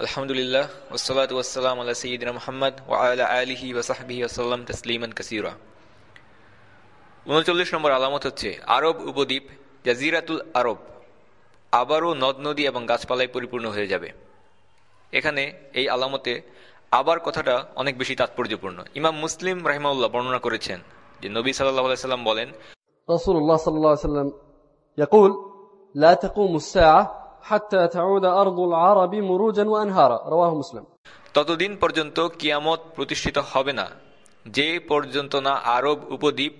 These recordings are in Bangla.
আলহামদুলিল্লাহ ওসলাত ওয়াসালাম আল্লাহ সঈদিন মোহাম্মদ ওয়ালা আলিহি ওসাহবিহি আসাল্লাম তসলিমান কাসিরা উনচল্লিশ নম্বর আলামত হচ্ছে আরব উপদ্বীপ জাজিরাতুল আরব আবারও নদ নদী এবং গাছপালায় পরিপূর্ণ হয়ে যাবে এখানে এই আলামতে আবার কথাটা অনেক বেশি তাৎপর্যপূর্ণ ইমাম মুসলিম রাহিমাউল্লাহ বর্ণনা করেছেন যে নবী সাল্লাহ সাল্লাম বলেন رسول الله صلى الله عليه وسلم يقول لا تقوم الساعة حتى تعود أرض العرب مروجا وأنهارا رواه مسلم ততদিন পর্যন্ত কিয়ামত প্রতিষ্ঠিত হবে না যে পর্যন্ত না আরব উপদ্বীপ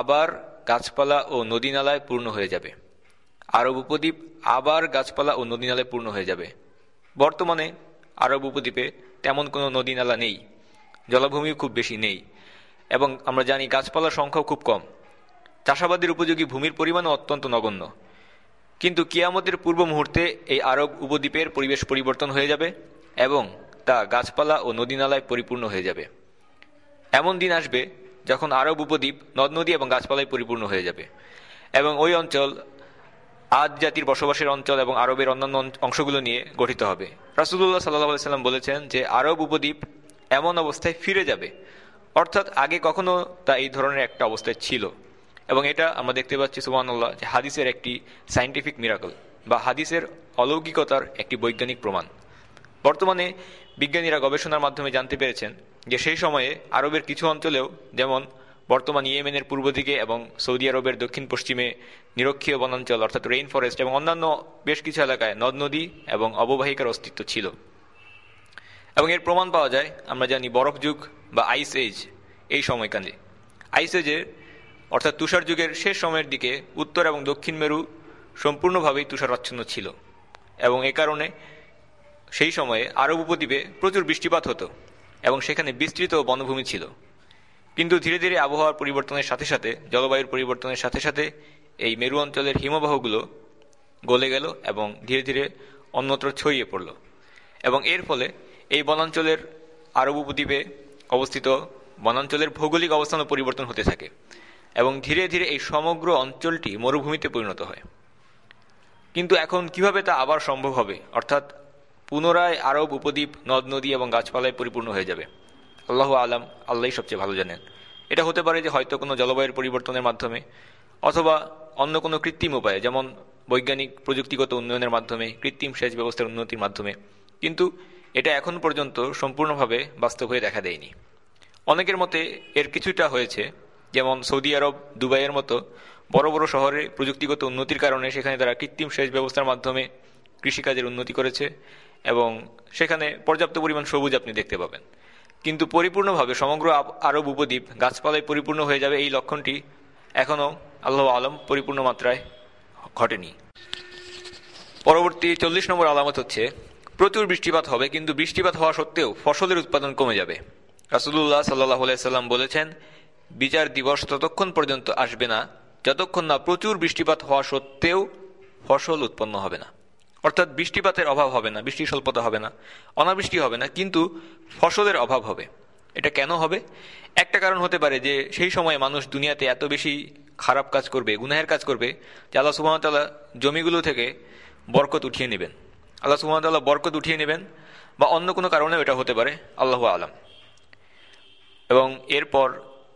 আবার গাছপালা ও নদীনালায় পূর্ণ হয়ে যাবে আরব উপদ্বীপ আবার গাছপালা ও নদীনালায় পূর্ণ হয়ে যাবে বর্তমানে আরব উপদ্বীপে তেমন কোনো নদীনালা নেই জলাভূমিও খুব বেশি নেই এবং আমরা জানি গাছপালার সংখ্যাও খুব কম চাষাবাদের উপযোগী ভূমির পরিমাণও অত্যন্ত নগণ্য কিন্তু কিয়ামতের পূর্ব মুহূর্তে এই আরব উপদ্বীপের পরিবেশ পরিবর্তন হয়ে যাবে এবং তা গাছপালা ও নদীনালায় পরিপূর্ণ হয়ে যাবে। এমন দিন আসবে যখন আরব উপদ্বীপ নদ নদী এবং গাছপালায় পরিপূর্ণ হয়ে যাবে এবং ওই অঞ্চল আদ জাতির বসবাসের অঞ্চল এবং আরবের অন্যান্য অংশগুলো নিয়ে গঠিত হবে। রাসুল্লাহ সাল্লাহ সাল্লাম বলেছেন যে আরব উপদ্বীপ এমন অবস্থায় ফিরে যাবে। অর্থাৎ আগে কখনো তা এই ধরনের একটা অবস্থায় ছিল। এবং এটা আমরা দেখতে পাচ্ছি সুবাহান্লাহ যে হাদিসের একটি সাইন্টিফিক মিরাকল বা হাদিসের অলৌকিকতার একটি বৈজ্ঞানিক প্রমাণ। বর্তমানে বিজ্ঞানীরা গবেষণার মাধ্যমে জানতে পেরেছেন যে সেই সময়ে আরবের কিছু অঞ্চলেও, যেমন বর্তমান ইয়েমেনের পূর্ব দিকে এবং সৌদি আরবের দক্ষিণ পশ্চিমে নিরক্ষীয় বনাঞ্চল, অর্থাৎ রেইন ফরেস্ট এবং অন্যান্য বেশ কিছু এলাকায় নদ নদী এবং অববাহিকার অস্তিত্ব ছিল। এবং এর প্রমাণ পাওয়া যায়, আমরা জানি বরফ যুগ বা আইস এজ এই সময়কালে। আইস এজের অর্থাৎ তুষার যুগের শেষ সময়ের দিকে উত্তর এবং দক্ষিণ মেরু সম্পূর্ণভাবেই তুষারাচ্ছন্ন ছিল এবং এ কারণে সেই সময়ে আরব উপদ্বীপে প্রচুর বৃষ্টিপাত হতো এবং সেখানে বিস্তৃত বনভূমি ছিল। কিন্তু ধীরে ধীরে আবহাওয়ার পরিবর্তনের সাথে সাথে, জলবায়ুর পরিবর্তনের সাথে সাথে এই মেরু অঞ্চলের হিমবাহগুলো গলে গেল এবং ধীরে ধীরে অন্যত্র ছড়িয়ে পড়ল। এবং এর ফলে এই বনাঞ্চলের আরব উপদ্বীপে অবস্থিত বনাঞ্চলের ভৌগোলিক অবস্থানও পরিবর্তন হতে থাকে। এবং ধীরে ধীরে এই সমগ্র অঞ্চলটি মরুভূমিতে পরিণত হয়। কিন্তু এখন কীভাবে তা আবার সম্ভব হবে? অর্থাৎ পুনরায় আরব উপদ্বীপ, নদ, নদী এবং গাছপালায় পরিপূর্ণ হয়ে যাবে। আল্লাহ আলাম আল্লাহ সবচেয়ে ভালো জানেন। এটা হতে পারে যে হয়তো কোনো জলবায়ুর পরিবর্তনের মাধ্যমে অথবা অন্য কোনো কৃত্রিম উপায়ে, যেমন বৈজ্ঞানিক প্রযুক্তিগত উন্নয়নের মাধ্যমে, কৃত্রিম সেচ ব্যবস্থার উন্নতির মাধ্যমে। কিন্তু এটা এখন পর্যন্ত সম্পূর্ণভাবে বাস্তব হয়ে দেখা দেয়নি। অনেকের মতে এর কিছুটা হয়েছে যেমন সৌদি আরব, দুবাইয়ের মতো বড় বড় শহরে প্রযুক্তিগত উন্নতির কারণে সেখানে তারা কৃত্রিম সেচ ব্যবস্থার মাধ্যমে কৃষিকাজের উন্নতি করেছে এবং সেখানে পর্যাপ্ত পরিমাণ সবুজ আপনি দেখতে পাবেন। কিন্তু পরিপূর্ণভাবে সমগ্র আরব উপদ্বীপ গাছপালায় পরিপূর্ণ হয়ে যাবে এই লক্ষণটি এখনও আল্লাহ আলম পরিপূর্ণ মাত্রায় ঘটেনি। পরবর্তী চল্লিশ নম্বর আলামত হচ্ছে, প্রচুর বৃষ্টিপাত হবে, কিন্তু বৃষ্টিপাত হওয়া সত্ত্বেও ফসলের উৎপাদন কমে যাবে। রাসুল্লাহ সাল্লাহ সাল্লাম বলেছেন বিচার দিবস ততক্ষণ পর্যন্ত আসবে না, যতক্ষণ না প্রচুর বৃষ্টিপাত হওয়া সত্ত্বেও ফসল উৎপন্ন হবে না। অর্থাৎ বৃষ্টিপাতের অভাব হবে না বৃষ্টি স্বল্পতা হবে না, অনাবৃষ্টি হবে না, কিন্তু ফসলের অভাব হবে। এটা কেন হবে? একটা কারণ হতে পারে যে সেই সময় মানুষ দুনিয়াতে এত বেশি খারাপ কাজ করবে, গুনাহের কাজ করবে, যে আল্লাহ সুহামতাল্লাহ জমিগুলো থেকে বরকত উঠিয়ে নেবেন। আল্লাহ সুহামতাল্লাহ বরকত উঠিয়ে নেবেন, বা অন্য কোনো কারণেও এটা হতে পারে, আল্লাহ আলাম। এবং এরপর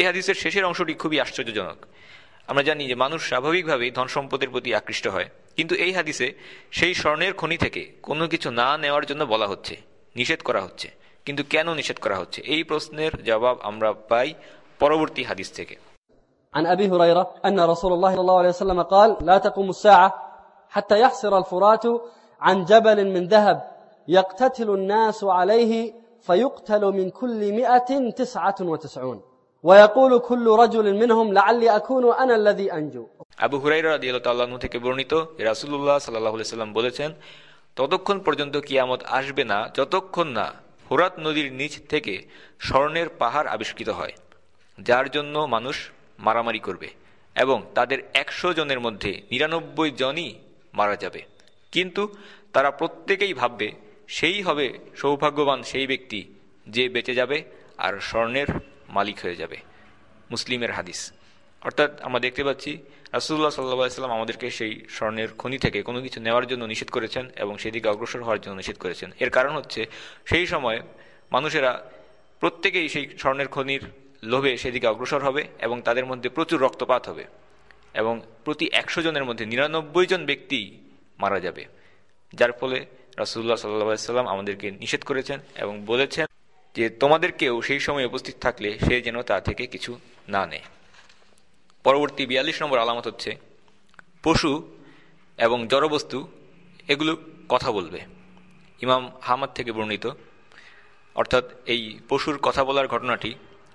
এই হাদিসের শেষের অংশটি খুবই আশ্চর্যজনক আমরা জানি যে মানুষ স্বাভাবিকভাবেই ধন সম্পদের প্রতি আকৃষ্ট হয় কিন্তু এই হাদিসে সেই স্বর্ণের খনি থেকে কোনো কিছু না নেওয়ার জন্য বলা হচ্ছে নিষেধ করা হচ্ছে কিন্তু কেন নিষেধ করা হচ্ছে এই প্রশ্নের জবাব আমরা পাই পরবর্তী হাদিস থেকে عن أبي هريرة أن رسول الله صلى الله عليه وسلم قال لا تقوم الساعة حتى يحسر الفرات عن جبل من ذهب يقتتل الناس عليه فيقتل من كل مئة تسعة وتسعون ويقول كل رجل منهم لعلي أكون أنا الذي أنجو আবু হুরাইরা রাদিয়াল্লাহু তাআলা থেকে বর্ণিত রাসূলুল্লাহ সাল্লাল্লাহু আলাইহি সাল্লাম বলেছেন ততক্ষণ পর্যন্ত কিয়ামত আসবে না যতক্ষণ না ফোরাত নদীর নিচ থেকে স্বর্ণের পাহাড় আবিষ্কৃত হয় যার জন্য মানুষ মারামারি করবে এবং তাদের একশো জনের মধ্যে নিরানব্বই জনই মারা যাবে কিন্তু তারা প্রত্যেকেই ভাববে সেই হবে সৌভাগ্যবান সেই ব্যক্তি যে বেঁচে যাবে আর স্বর্ণের মালিক হয়ে যাবে। মুসলিমের হাদিস। অর্থাৎ আমরা দেখতে পাচ্ছি রাসুল্লাহ সাল্লাম আমাদেরকে সেই স্বর্ণের খনি থেকে কোনো কিছু নেওয়ার জন্য নিষেধ করেছেন এবং সেদিকে অগ্রসর হওয়ার জন্য নিষেধ করেছেন। এর কারণ হচ্ছে, সেই সময় মানুষেরা প্রত্যেকেই সেই স্বর্ণের খনির লোভে সেদিকে অগ্রসর হবে এবং তাদের মধ্যে প্রচুর রক্তপাত হবে এবং প্রতি একশো জনের মধ্যে নিরানব্বই জন ব্যক্তি মারা যাবে। যার ফলে রাসুল্লাহ সাল্লাহ সাল্লাম আমাদেরকে নিষেধ করেছেন এবং বলেছেন যে তোমাদেরকেও সেই সময় উপস্থিত থাকলে সে যেন তা থেকে কিছু না নেয়। পরবর্তী বিয়াল্লিশ নম্বর আলামত হচ্ছে, পশু এবং জড়বস্তু এগুলো কথা বলবে। ইমাম হামাদ থেকে বর্ণিত, অর্থাৎ এই পশুর কথা বলার ঘটনাটি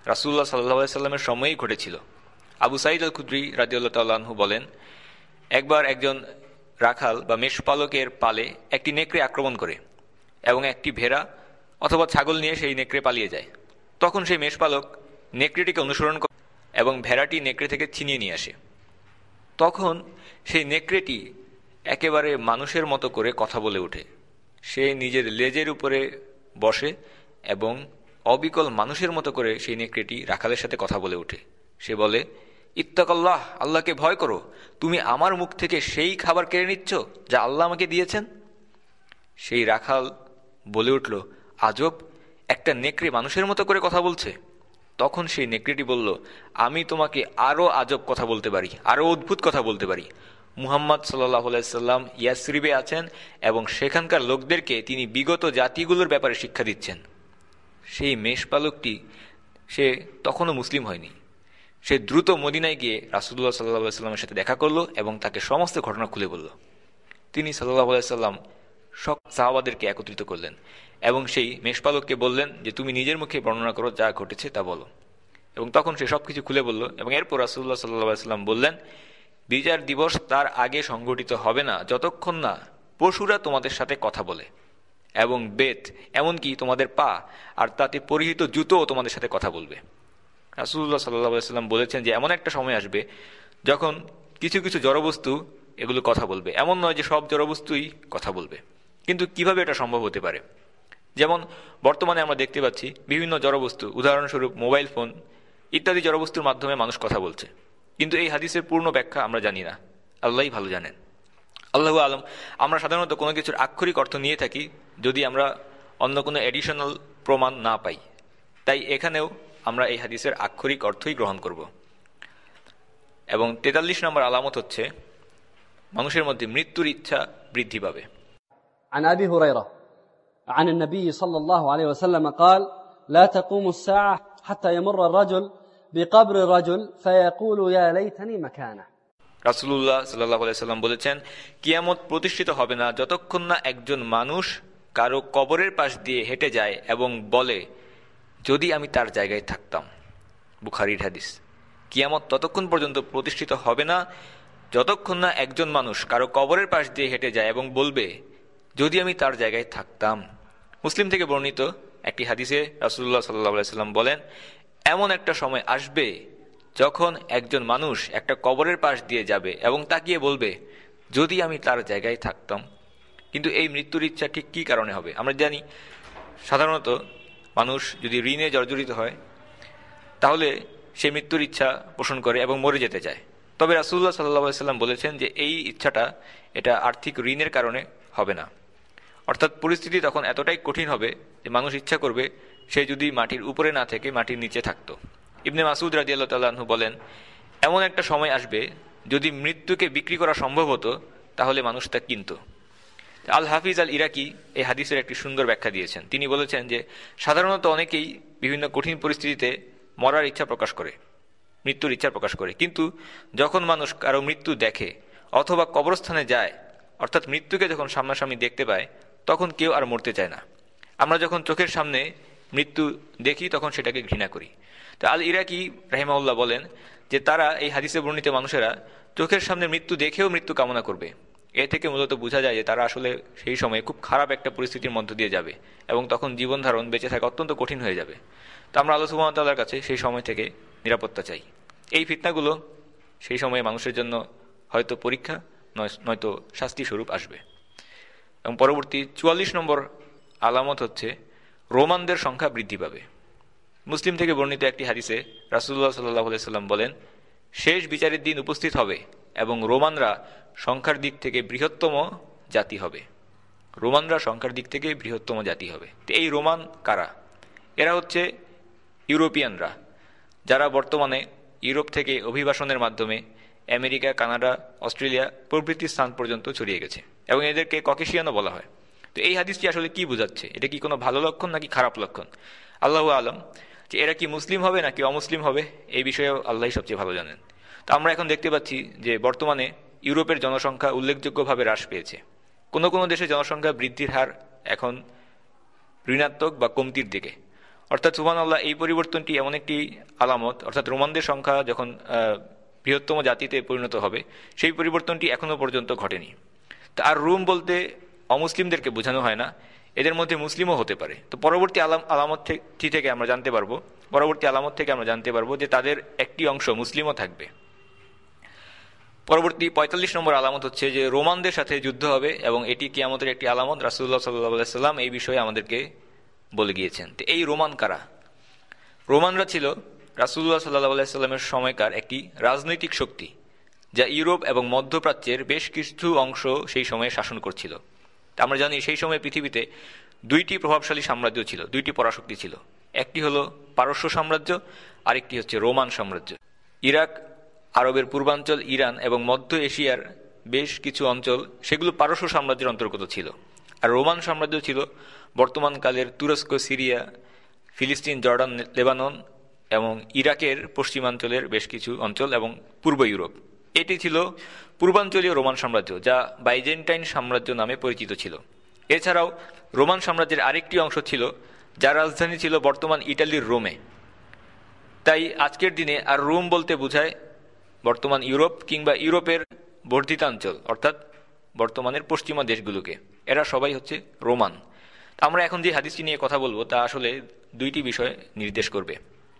রাসুল্লাহ সাল্লাহ সাল্লামের সময়েই ঘটেছিল। আবু সাইদ আল খুদ্রি রাজিউল্লাহ তাল্লাহু বলেন, একবার একজন রাখাল বা মেষপালকের পালে একটি নেকড়ে আক্রমণ করে এবং একটি ভেড়া অথবা ছাগল নিয়ে সেই নেকড়ে পালিয়ে যায়। তখন সেই মেষপালক নেকড়েটিকে অনুসরণ করে এবং ভেড়াটি নেকড়ে থেকে ছিনিয়ে নিয়ে আসে। তখন সেই নেকড়েটি একেবারে মানুষের মতো করে কথা বলে ওঠে। সে নিজের লেজের উপরে বসে এবং অবিকল মানুষের মতো করে সেই নেকড়েটি রাখালের সাথে কথা বলে ওঠে। সে বলে, ইত্তাকাল্লাহ, আল্লাহকে ভয় করো। তুমি আমার মুখ থেকে সেই খাবার কেড়ে নিচ্ছ যা আল্লাহ আমাকে দিয়েছেন? সেই রাখাল বলে উঠল আজব, একটা নেকড়ে মানুষের মতো করে কথা বলছে। তখন সেই নেকড়েটি বলল, আমি তোমাকে আরও আজব কথা বলতে পারি আরও অদ্ভুত কথা বলতে পারি। মুহাম্মদ সাল্লাহ সাল্লাম ইয়াসরিবে আছেন এবং সেখানকার লোকদেরকে তিনি বিগত জাতিগুলোর ব্যাপারে শিক্ষা দিচ্ছেন। সেই মেষপালকটি, সে তখনও মুসলিম হয়নি। সে দ্রুত মদিনায় গিয়ে রাসুল্লাহ সাল্লাহ সাল্লামের সাথে দেখা করল এবং তাকে সমস্ত ঘটনা খুলে বলল। তিনি সাল্লাহ সাল্লাম সব সাহাবাদেরকে একত্রিত করলেন। এবং সেই মেষপালককে বললেন যে, তুমি নিজের মুখে বর্ণনা করো যা ঘটেছে তা বলো। এবং তখন সে সব কিছু খুলে বলল এবং এরপর রাসুল্লাহ সাল্লাহ সাল্লাম বললেন, বিচার দিবস তার আগে সংঘটিত হবে না, যতক্ষণ না পশুরা তোমাদের সাথে কথা বলে এবং বেত, এমনকি তোমাদের পা আর তাতে পরিহিত জুতোও তোমাদের সাথে কথা বলবে। রাসুল্লাহ সাল্লাহ সাল্লাম বলেছেন যে, এমন একটা সময় আসবে যখন কিছু কিছু জড়বস্তু এগুলো কথা বলবে। এমন নয় যে সব জড়বস্তুই কথা বলবে। কিন্তু কীভাবে এটা সম্ভব হতে পারে? যেমন বর্তমানে আমরা দেখতে পাচ্ছি বিভিন্ন জড়বস্তু, উদাহরণস্বরূপ মোবাইল ফোন ইত্যাদি জড়বস্তুর মাধ্যমে মানুষ কথা বলছে। কিন্তু এই হাদিসের পূর্ণ ব্যাখ্যা আমরা জানি না। আল্লাহই ভালো জানেন। আল্লাহ আলম, আমরা সাধারণত কোনো কিছুর আক্ষরিক অর্থ নিয়ে থাকি যদি আমরা অন্য কোনো অ্যাডিশনাল প্রমাণ না পাই। তাই এখানেও আমরা এই হাদিসের আক্ষরিক অর্থই গ্রহণ করব। এবং ৪৩ নম্বর আলামত হচ্ছে, মানুষের মধ্যে মৃত্যুর ইচ্ছা বৃদ্ধি পাবে। عن النبي صلى الله عليه وسلم قال لا تقوم الساعة حتى يمر الرجل بقبر رجل فيقول يا ليتني مكانه রাসুল্লাহ সাল্লাহ সাল্লাম বলেছেন কিয়ামত প্রতিষ্ঠিত হবে না যতক্ষণ না একজন মানুষ কারো কবরের পাশ দিয়ে হেঁটে যায় এবং বলে যদি আমি তার জায়গায় থাকতাম বুখারির হাদিস কিয়ামত ততক্ষণ পর্যন্ত প্রতিষ্ঠিত হবে না যতক্ষণ না একজন মানুষ কারো কবরের পাশ দিয়ে হেঁটে যায় এবং বলবে যদি আমি তার জায়গায় থাকতাম মুসলিম থেকে বর্ণিত একটি হাদিসে রাসুল্লাহ সাল্লাহ সাল্লাম বলেন, এমন একটা সময় আসবে যখন একজন মানুষ একটা কবরের পাশ দিয়ে যাবে এবং তাকিয়ে বলবে, যদি আমি তার জায়গায় থাকতাম, কিন্তু এই মৃত্যুর ইচ্ছা ঠিক কী কারণে হবে আমরা জানি, সাধারণত মানুষ যদি ঋণে জর্জরিত হয়, তাহলে সে মৃত্যুর ইচ্ছা পোষণ করে এবং মরে যেতে চায়। তবে রাসুল্লাহ সাল্লাহ সাল্লাম বলেছেন যে এই ইচ্ছাটা এটা আর্থিক ঋণের কারণে হবে না। অর্থাৎ পরিস্থিতি তখন এতটাই কঠিন হবে যে মানুষ ইচ্ছা করবে সে যদি মাটির উপরে না থেকে মাটির নিচে থাকতো। ইবনে মাসুদ রাজিয়াল্লাহ তাল্লাহ্ন বলেন, এমন একটা সময় আসবে যদি মৃত্যুকে বিক্রি করা সম্ভব হতো, তাহলে মানুষ তা কিনত। আল হাফিজ আল ইরাকি এই হাদিসের একটি সুন্দর ব্যাখ্যা দিয়েছেন। তিনি বলেছেন যে, সাধারণত অনেকেই বিভিন্ন কঠিন পরিস্থিতিতে মরার ইচ্ছা প্রকাশ করে, মৃত্যুর ইচ্ছা প্রকাশ করে। কিন্তু যখন মানুষ কারও মৃত্যু দেখে অথবা কবরস্থানে যায়, অর্থাৎ মৃত্যুকে যখন সামনাসামনি দেখতে পায় তখন কেউ আর মরতে চায় না। আমরা যখন চোখের সামনে মৃত্যু দেখি, তখন সেটাকে ঘৃণা করি। তো আল ইরাকি রাহিমাউল্লাহ বলেন যে, তারা এই হাদিসে বর্ণিত মানুষেরা চোখের সামনে মৃত্যু দেখেও মৃত্যু কামনা করবে। এ থেকে মূলত বোঝা যায় যে, তারা আসলে সেই সময়ে খুব খারাপ একটা পরিস্থিতির মধ্য দিয়ে যাবে এবং তখন জীবন ধারণ বেঁচে থাকা অত্যন্ত কঠিন হয়ে যাবে। তো আমরা আল্লাহ সুবাহতাল্লার কাছে সেই সময় থেকে নিরাপত্তা চাই। এই ফিতনাগুলো সেই সময়ে মানুষের জন্য হয়তো পরীক্ষা, নয়, নয়তো শাস্তি স্বরূপ আসবে। এবং পরবর্তী চুয়াল্লিশ নম্বর আলামত হচ্ছে, রোমানদের সংখ্যা বৃদ্ধি পাবে। মুসলিম থেকে বর্ণিত একটি হাদিসে রাসুল্লাহ সাল্লাহ সাল্লাম বলেন, শেষ বিচারের দিন উপস্থিত হবে এবং রোমানরা সংখ্যার দিক থেকে বৃহত্তম জাতি হবে। রোমানরা সংখ্যার দিক থেকে বৃহত্তম জাতি হবে। এই রোমান কারা? এরা হচ্ছে ইউরোপিয়ানরা, যারা বর্তমানে ইউরোপ থেকে অভিবাসনের মাধ্যমে আমেরিকা, কানাডা, অস্ট্রেলিয়া প্রভৃতি স্থান পর্যন্ত ছড়িয়ে গেছে। এবং এদেরকে ককেশিয়ানও বলা হয়। তো এই হাদিসটি আসলে কি বোঝাচ্ছে? এটা কি কোনো ভালো লক্ষণ নাকি খারাপ লক্ষণ? আল্লাহ আলম, যে এরা কি মুসলিম হবে নাকি অমুসলিম হবে, এই বিষয়েও আল্লাহ সবচেয়ে ভালো জানেন। তো আমরা এখন দেখতে পাচ্ছি যে বর্তমানে ইউরোপের জনসংখ্যা উল্লেখযোগ্যভাবে হ্রাস পেয়েছে। কোনো কোনো দেশে জনসংখ্যা বৃদ্ধির হার এখন ঋণাত্মক বা কমতির দিকে। অর্থাৎ সুমান আল্লাহ এই পরিবর্তনটি এমন একটি আলামত, অর্থাৎ রোমানদের সংখ্যা যখন বৃহত্তম জাতিতে পরিণত হবে, সেই পরিবর্তনটি এখনও পর্যন্ত ঘটেনি। আর রুম বলতে অমুসলিমদেরকে বোঝানো হয় না। এদের মধ্যে মুসলিমও হতে পারে। তো পরবর্তী আলাম আলামত থেকে আমরা জানতে পারব। পরবর্তী আলামত থেকে আমরা জানতে পারব যে তাদের একটি অংশ মুসলিমও থাকবে। পরবর্তী পঁয়তাল্লিশ নম্বর আলামত হচ্ছে যে রোমানদের সাথে যুদ্ধ হবে এবং এটি কিয়ামতের একটি আলামত। রাসুল্লাহ সাল্লাহ সাল্লাম এই বিষয়ে আমাদেরকে বলে গিয়েছেন। তো এই রোমান কারা? রোমানরা ছিল রাসুল্লাহ সাল্লাহ সাল্লামের সময়কার একটি রাজনৈতিক শক্তি। যা ইউরোপ এবং মধ্যপ্রাচ্যের বেশ কিছু অংশ সেই সময়ে শাসন করছিল। আমরা জানি সেই সময় পৃথিবীতে দুইটি প্রভাবশালী সাম্রাজ্য ছিল, দুইটি পরাশক্তি ছিল। একটি হলো পারস্য সাম্রাজ্য, আরেকটি হচ্ছে রোমান সাম্রাজ্য। ইরাক, আরবের পূর্বাঞ্চল, ইরান এবং মধ্য এশিয়ার বেশ কিছু অঞ্চল সেগুলো পারস্য সাম্রাজ্যের অন্তর্গত ছিল। আর রোমান সাম্রাজ্য ছিল বর্তমানকালের তুরস্ক, সিরিয়া, ফিলিস্তিন, জর্ডান লেবানন এবং ইরাকের পশ্চিমাঞ্চলের বেশ কিছু অঞ্চল এবং পূর্ব ইউরোপ। এটি ছিল পূর্বাঞ্চলীয় রোমান সাম্রাজ্য, যা বাইজেন্টাইন সাম্রাজ্য নামে পরিচিত ছিল। এছাড়াও রোমান সাম্রাজ্যের আরেকটি অংশ ছিল, যার রাজধানী ছিল বর্তমান ইটালির রোমে। তাই আজকের দিনে আর রোম বলতে বোঝায় বর্তমান ইউরোপ কিংবা ইউরোপের বর্ধিতাঞ্চল, অর্থাৎ বর্তমানের পশ্চিমা দেশগুলোকে। এরা সবাই হচ্ছে রোমান। আমরা এখন যে হাদিসটি নিয়ে কথা বলব, তা আসলে দুইটি বিষয় নির্দেশ করবে।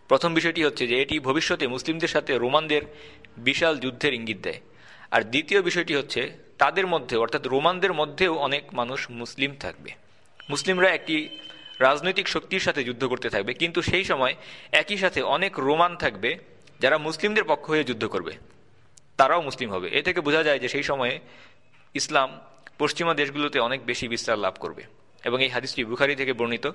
প্রথম বিষয়টি হচ্ছে যে এটি ভবিষ্যতে মুসলিমদের সাথে রোমানদের বিশাল যুদ্ধের ইঙ্গিত দেয়। আর দ্বিতীয় বিষয়টি হচ্ছে, তাদের মধ্যে, অর্থাৎ রোমানদের মধ্যেও অনেক মানুষ মুসলিম থাকবে। মুসলিমরা একটি রাজনৈতিক শক্তির সাথে যুদ্ধ করতে থাকবে, কিন্তু সেই সময় একই সাথে অনেক রোমান থাকবে যারা মুসলিমদের পক্ষ হয়ে যুদ্ধ করবে। তারাও মুসলিম হবে। এ থেকে বোঝা যায় যে সেই সময়ে ইসলাম পশ্চিমা দেশগুলোতে অনেক বেশি বিস্তার লাভ করবে। এবং এই হাদিসটি বুখারি থেকে বর্ণিত।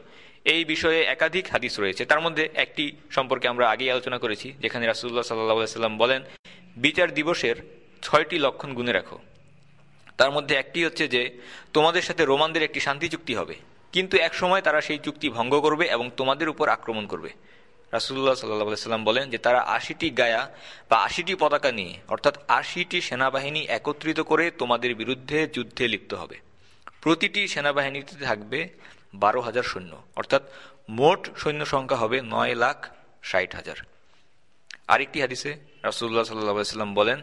এই বিষয়ে একাধিক হাদিস রয়েছে। তার মধ্যে একটি সম্পর্কে আমরা আগেই আলোচনা করেছি, যেখানে রাসুল্লাহ সাল্লাহ সাল্লাম বলেন, বিচার দিবসের ছয়টি লক্ষণ গুনে রাখো। তার মধ্যে একটি হচ্ছে যে, তোমাদের সাথে রোমানদের একটি শান্তি চুক্তি হবে। কিন্তু এক সময় তারা সেই চুক্তি ভঙ্গ করবে এবং তোমাদের উপর আক্রমণ করবে। রাসুল্লাহ সাল্লাহ সাল্লাম বলেন যে, তারা আশিটি গায়া বা আশিটি পতাকা নিয়ে, অর্থাৎ আশিটি সেনাবাহিনী একত্রিত করে তোমাদের বিরুদ্ধে যুদ্ধে লিপ্ত হবে। প্রতিটি সেনাবাহিনীতে থাকবে বারো হাজার সৈন্য। অর্থাৎ মোট সৈন্য সংখ্যা হবে নয় লাখ ষাট হাজার। আরেকটি হাদিসে রাসুল্লাহ সাল্লাহ সাল্লাম বলেন,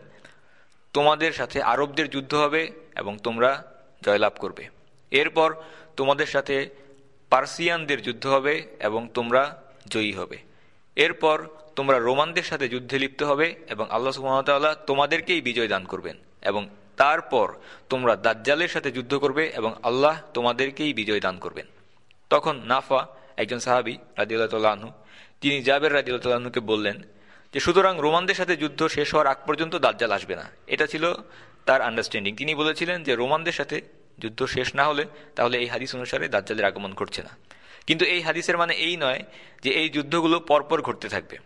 তোমাদের সাথে আরবদের যুদ্ধ হবে এবং তোমরা জয়লাভ করবে। এরপর তোমাদের সাথে পার্সিয়ানদের যুদ্ধ হবে এবং তোমরা জয়ী হবে। এরপর তোমরা রোমানদের সাথে যুদ্ধে লিপ্ত হবে এবং আল্লাহ সুহামতাল্লাহ তোমাদেরকেই বিজয় দান করবেন এবং তারপর তোমরা দাজ্জালের সাথে যুদ্ধ করবে এবং আল্লাহ তোমাদেরকেই বিজয় দান করবেন। তখন নাফা, একজন সাহাবি রাজিউল্লাহ তিনি জাবের রাজিউল্লাহকে বললেন যে, সুতরাং রোমানদের সাথে যুদ্ধ শেষ হওয়ার আগ পর্যন্ত দাজ্জাল আসবে না। এটা ছিল তার আন্ডারস্ট্যান্ডিং তিনি বলেছিলেন যে, রোমানদের সাথে যুদ্ধ শেষ না হলে তাহলে এই হাদিস অনুসারে দাজ্জালের আগমন ঘটছে না। কিন্তু এই হাদিসের মানে এই নয় যে, এই যুদ্ধগুলো পরপর ঘটতে থাকবে।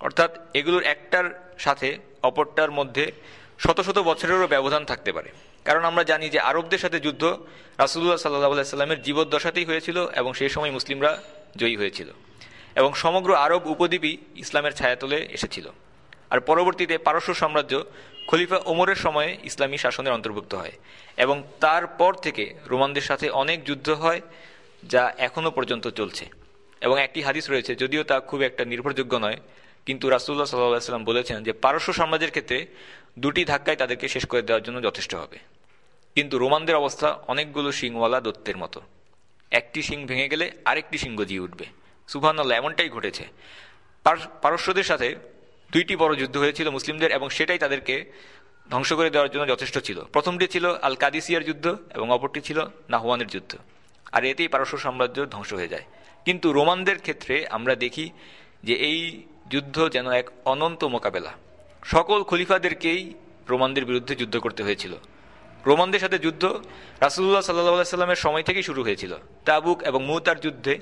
অর্থাৎ এগুলোর একটার সাথে অপরটার মধ্যে শত শত বছরেরও ব্যবধান থাকতে পারে। কারণ আমরা জানি যে আরবদের সাথে যুদ্ধ রাসুল্লাহ সাল্লাহ সাল্লামের জীবদ্দশাতেই হয়েছিল এবং সেই সময় মুসলিমরা জয়ী হয়েছিল। এবং সমগ্র আরব উপদ্বীপই ইসলামের ছায়াতলে এসেছিল। আর পরবর্তীতে পারস্য সাম্রাজ্য খলিফা ওমরের সময়ে ইসলামী শাসনের অন্তর্ভুক্ত হয় এবং তারপর থেকে রোমানদের সাথে অনেক যুদ্ধ হয় যা এখনও পর্যন্ত চলছে। এবং একটি হাদিস রয়েছে, যদিও তা খুব একটা নির্ভরযোগ্য নয়, কিন্তু রাসুল্লাহ সাল্লাহ সাল্লাম বলেছেন যে পারস্য সাম্রাজ্যের ক্ষেত্রে দুটি ধাক্কায় তাদেরকে শেষ করে দেওয়ার জন্য যথেষ্ট হবে। কিন্তু রোমানদের অবস্থা অনেকগুলো শিংওয়ালা দত্তের মতো। একটি শিং ভেঙে গেলে আরেকটি শিং গজিয়ে উঠবে। সুবহানাল্লাহ, এমনটাই ঘটেছে। পারস্যদের সাথে দুইটি বড় যুদ্ধ হয়েছিল মুসলিমদের এবং সেটাই তাদেরকে ধ্বংস করে দেওয়ার জন্য যথেষ্ট ছিল। প্রথমটি ছিল আল কাদিসিয়ার যুদ্ধ এবং অপরটি ছিল নাহওয়ানের যুদ্ধ। আর এতেই পারস্য সাম্রাজ্য ধ্বংস হয়ে যায়। কিন্তু রোমানদের ক্ষেত্রে আমরা দেখি যে এই যুদ্ধ যেন এক অনন্ত মোকাবেলা। সকল খলিফাদেরকেই রোমানদের বিরুদ্ধে যুদ্ধ করতে হয়েছিল। রোমানদের সাথে যুদ্ধ রাসুল্লাহ সাল্লাহ সাল্লামের সময় থেকেই শুরু হয়েছিল। তাবুক এবং মুতার যুদ্ধে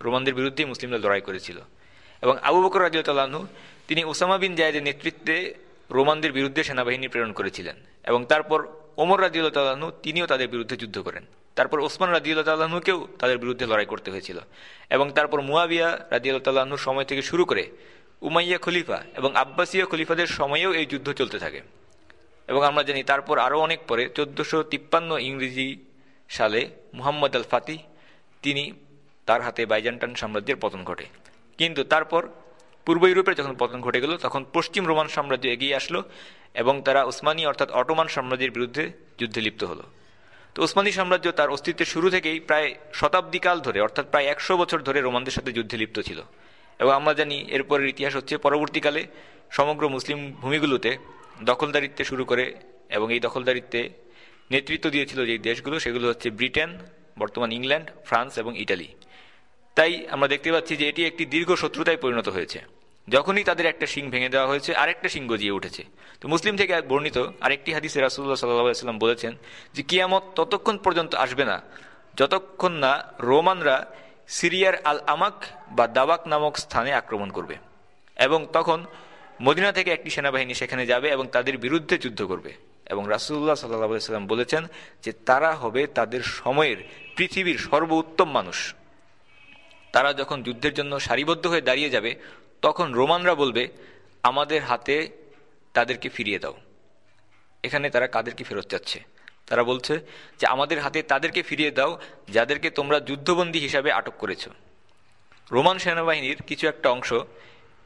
রোমানদের বিরুদ্ধেই মুসলিমরা লড়াই করেছিল। এবং আবু বকর রাজিউতাল্লাহনু তিনি ওসামা বিন জায়দের নেতৃত্বে রোমানদের বিরুদ্ধে সেনাবাহিনী প্রেরণ করেছিলেন। এবং তারপর ওমর রাজিউল্লাহ তিনিও তাদের বিরুদ্ধে যুদ্ধ করেন। তারপর ওসমান রাজিউল্লাহ তাল্লাহনুকেও তাদের বিরুদ্ধে লড়াই করতে হয়েছিল। এবং তারপর মুয়াবিয়া রাজিউল্লাহ তাল্লাহনুর সময় থেকে শুরু করে উমাইয়া খলিফা এবং আব্বাসীয় খলিফাদের সময়েও এই যুদ্ধ চলতে থাকে। এবং আমরা জানি তারপর আরও অনেক পরে, চোদ্দশো তিপ্পান্ন ইংরেজি সালে মুহাম্মদ আল ফাতিহ তিনি তার হাতে বাইজান্টান সাম্রাজ্যের পতন ঘটে। কিন্তু তারপর পূর্ব ইউরোপের যখন পতন ঘটে গেল, তখন পশ্চিম রোমান সাম্রাজ্য এগিয়ে আসলো এবং তারা উসমানী অর্থাৎ অটোমান সাম্রাজ্যের বিরুদ্ধে যুদ্ধে লিপ্ত হলো। তো উসমানী সাম্রাজ্য তার অস্তিত্বের শুরু থেকেই প্রায় শতাব্দীকাল ধরে, অর্থাৎ প্রায় একশো বছর ধরে রোমানদের সাথে যুদ্ধে লিপ্ত ছিল। এবং আমরা জানি এরপরের ইতিহাস হচ্ছে পরবর্তীকালে সমগ্র মুসলিম ভূমিগুলোতে দখলদারিত্বে শুরু করে এবং এই দখলদারিত্বে নেতৃত্ব দিয়েছিল যে দেশগুলো, সেগুলো হচ্ছে ব্রিটেন, বর্তমান ইংল্যান্ড, ফ্রান্স এবং ইটালি। তাই আমরা দেখতে পাচ্ছি যে এটি একটি দীর্ঘ শত্রুতায় পরিণত হয়েছে। যখনই তাদের একটা শিং ভেঙে দেওয়া হয়েছে, আরেকটা শিং গজিয়ে উঠেছে। তো মুসলিম থেকে বর্ণিত আরেকটি হাদিসে রাসুল্লাহ সাল্লাম বলেছেন যে কিয়ামত ততক্ষণ পর্যন্ত আসবে না, যতক্ষণ না রোমানরা সিরিয়ার আল আমাক বা দাবাক নামক স্থানে আক্রমণ করবে এবং তখন মদিনা থেকে একটি সেনাবাহিনী সেখানে যাবে এবং তাদের বিরুদ্ধে যুদ্ধ করবে। এবং রাসুল্লাহ সাল্লাম বলেছেন যে তারা হবে তাদের সময়ের পৃথিবীর সর্বোত্তম মানুষ। তারা যখন যুদ্ধের জন্য সারিবদ্ধ হয়ে দাঁড়িয়ে যাবে, তখন রোমানরা বলবে, আমাদের হাতে তাদেরকে ফিরিয়ে দাও। এখানে তারা কাদেরকে ফেরত যাচ্ছে। তারা বলছে যে আমাদের হাতে তাদেরকে ফিরিয়ে দাও, যাদেরকে তোমরা যুদ্ধবন্দী হিসাবে আটক করেছ। রোমান সেনাবাহিনীর কিছু একটা অংশ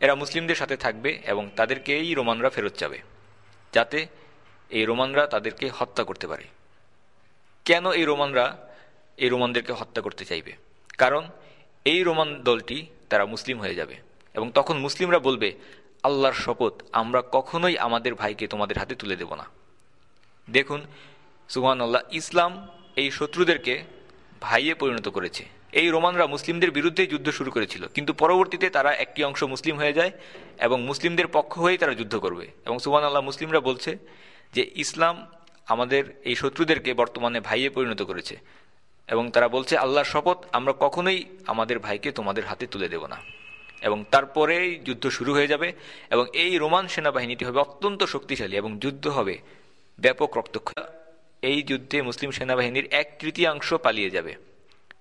এরা মুসলিমদের সাথে থাকবে এবং তাদেরকেই রোমানরা ফেরত যাবে, যাতে এই রোমানরা তাদেরকে হত্যা করতে পারে। কেন এই রোমানরা এই রোমানদেরকে হত্যা করতে চাইবে? কারণ এই রোমান দলটি তারা মুসলিম হয়ে যাবে এবং তখন মুসলিমরা বলবে, আল্লাহর শপথ, আমরা কখনোই আমাদের ভাইকে তোমাদের হাতে তুলে দেব না। দেখুন সুহান আল্লাহ ইসলাম এই শত্রুদেরকে ভাইয়ে পরিণত করেছে। এই রোমানরা মুসলিমদের বিরুদ্ধে যুদ্ধ শুরু করেছিল। কিন্তু পরবর্তীতে তারা একটি অংশ মুসলিম হয়ে যায় এবং মুসলিমদের পক্ষ হয়েই তারা যুদ্ধ করবে। এবং সুহান আল্লাহ মুসলিমরা বলছে যে, ইসলাম আমাদের এই শত্রুদেরকে বর্তমানে ভাইয়ে পরিণত করেছে। এবং তারা বলছে, আল্লাহর শপথ আমরা কখনোই আমাদের ভাইকে তোমাদের হাতে তুলে দেব না। এবং তারপরেই যুদ্ধ শুরু হয়ে যাবে এবং এই রোমান সেনাবাহিনীটি হবে অত্যন্ত শক্তিশালী এবং যুদ্ধ হবে ব্যাপক রক্তক্ষয়। এই যুদ্ধে মুসলিম সেনাবাহিনীর এক তৃতীয়াংশ পালিয়ে যাবে।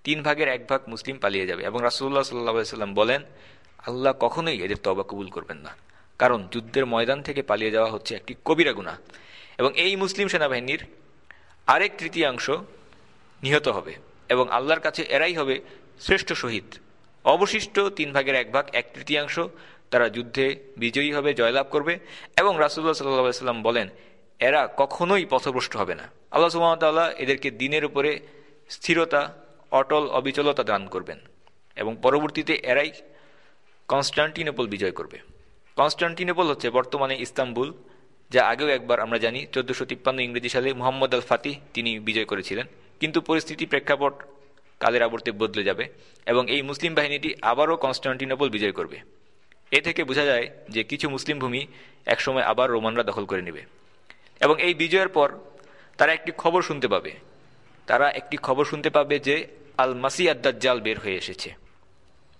তিন ভাগের এক ভাগ মুসলিম পালিয়ে যাবে। এবং রাসুল্লাহ সাল্লাহ সাল্লাম বলেন, আল্লাহ কখনোই এদের তবা কবুল করবেন না। কারণ যুদ্ধের ময়দান থেকে পালিয়ে যাওয়া হচ্ছে একটি কবিরা গুণা। এবং এই মুসলিম সেনাবাহিনীর আরেক তৃতীয়াংশ নিহত হবে। এবং আল্লাহর কাছে এরাই হবে শ্রেষ্ঠ শহীদ। অবশিষ্ট তিন ভাগের এক ভাগ, এক তৃতীয়াংশ, তারা যুদ্ধে বিজয়ী হবে, জয়লাভ করবে। এবং রাসুল্লাহ সাল্লাহ সাল্লাম বলেন, এরা কখনোই পথভ্রষ্ট হবে না। আল্লাহ সুমতাল্লাহ এদেরকে দিনের উপরে স্থিরতা, অটল, অবিচলতা দান করবেন এবং পরবর্তীতে এরাই কনস্টান্টিনোপল বিজয় করবে। কনস্টান্টিনোপল হচ্ছে বর্তমানে ইস্তাম্বুল, যা আগেও একবার আমরা জানি, চোদ্দশো তিপ্পান্ন ইংরেজি সালে মোহাম্মদ আল ফাতিহ তিনি বিজয় করেছিলেন। কিন্তু পরিস্থিতি প্রেক্ষাপট কালের আবর্তে বদলে যাবে এবং এই মুসলিম বাহিনীটি আবারও কনস্টান্টিনোপল বিজয় করবে। এ থেকে বোঝা যায় যে কিছু মুসলিম ভূমি একসময় আবার রোমানরা দখল করে নেবে। এবং এই বিজয়ের পর তারা একটি খবর শুনতে পাবে। তারা একটি খবর শুনতে পাবে যে আল মাসি আদাজ্জাল বের হয়ে এসেছে।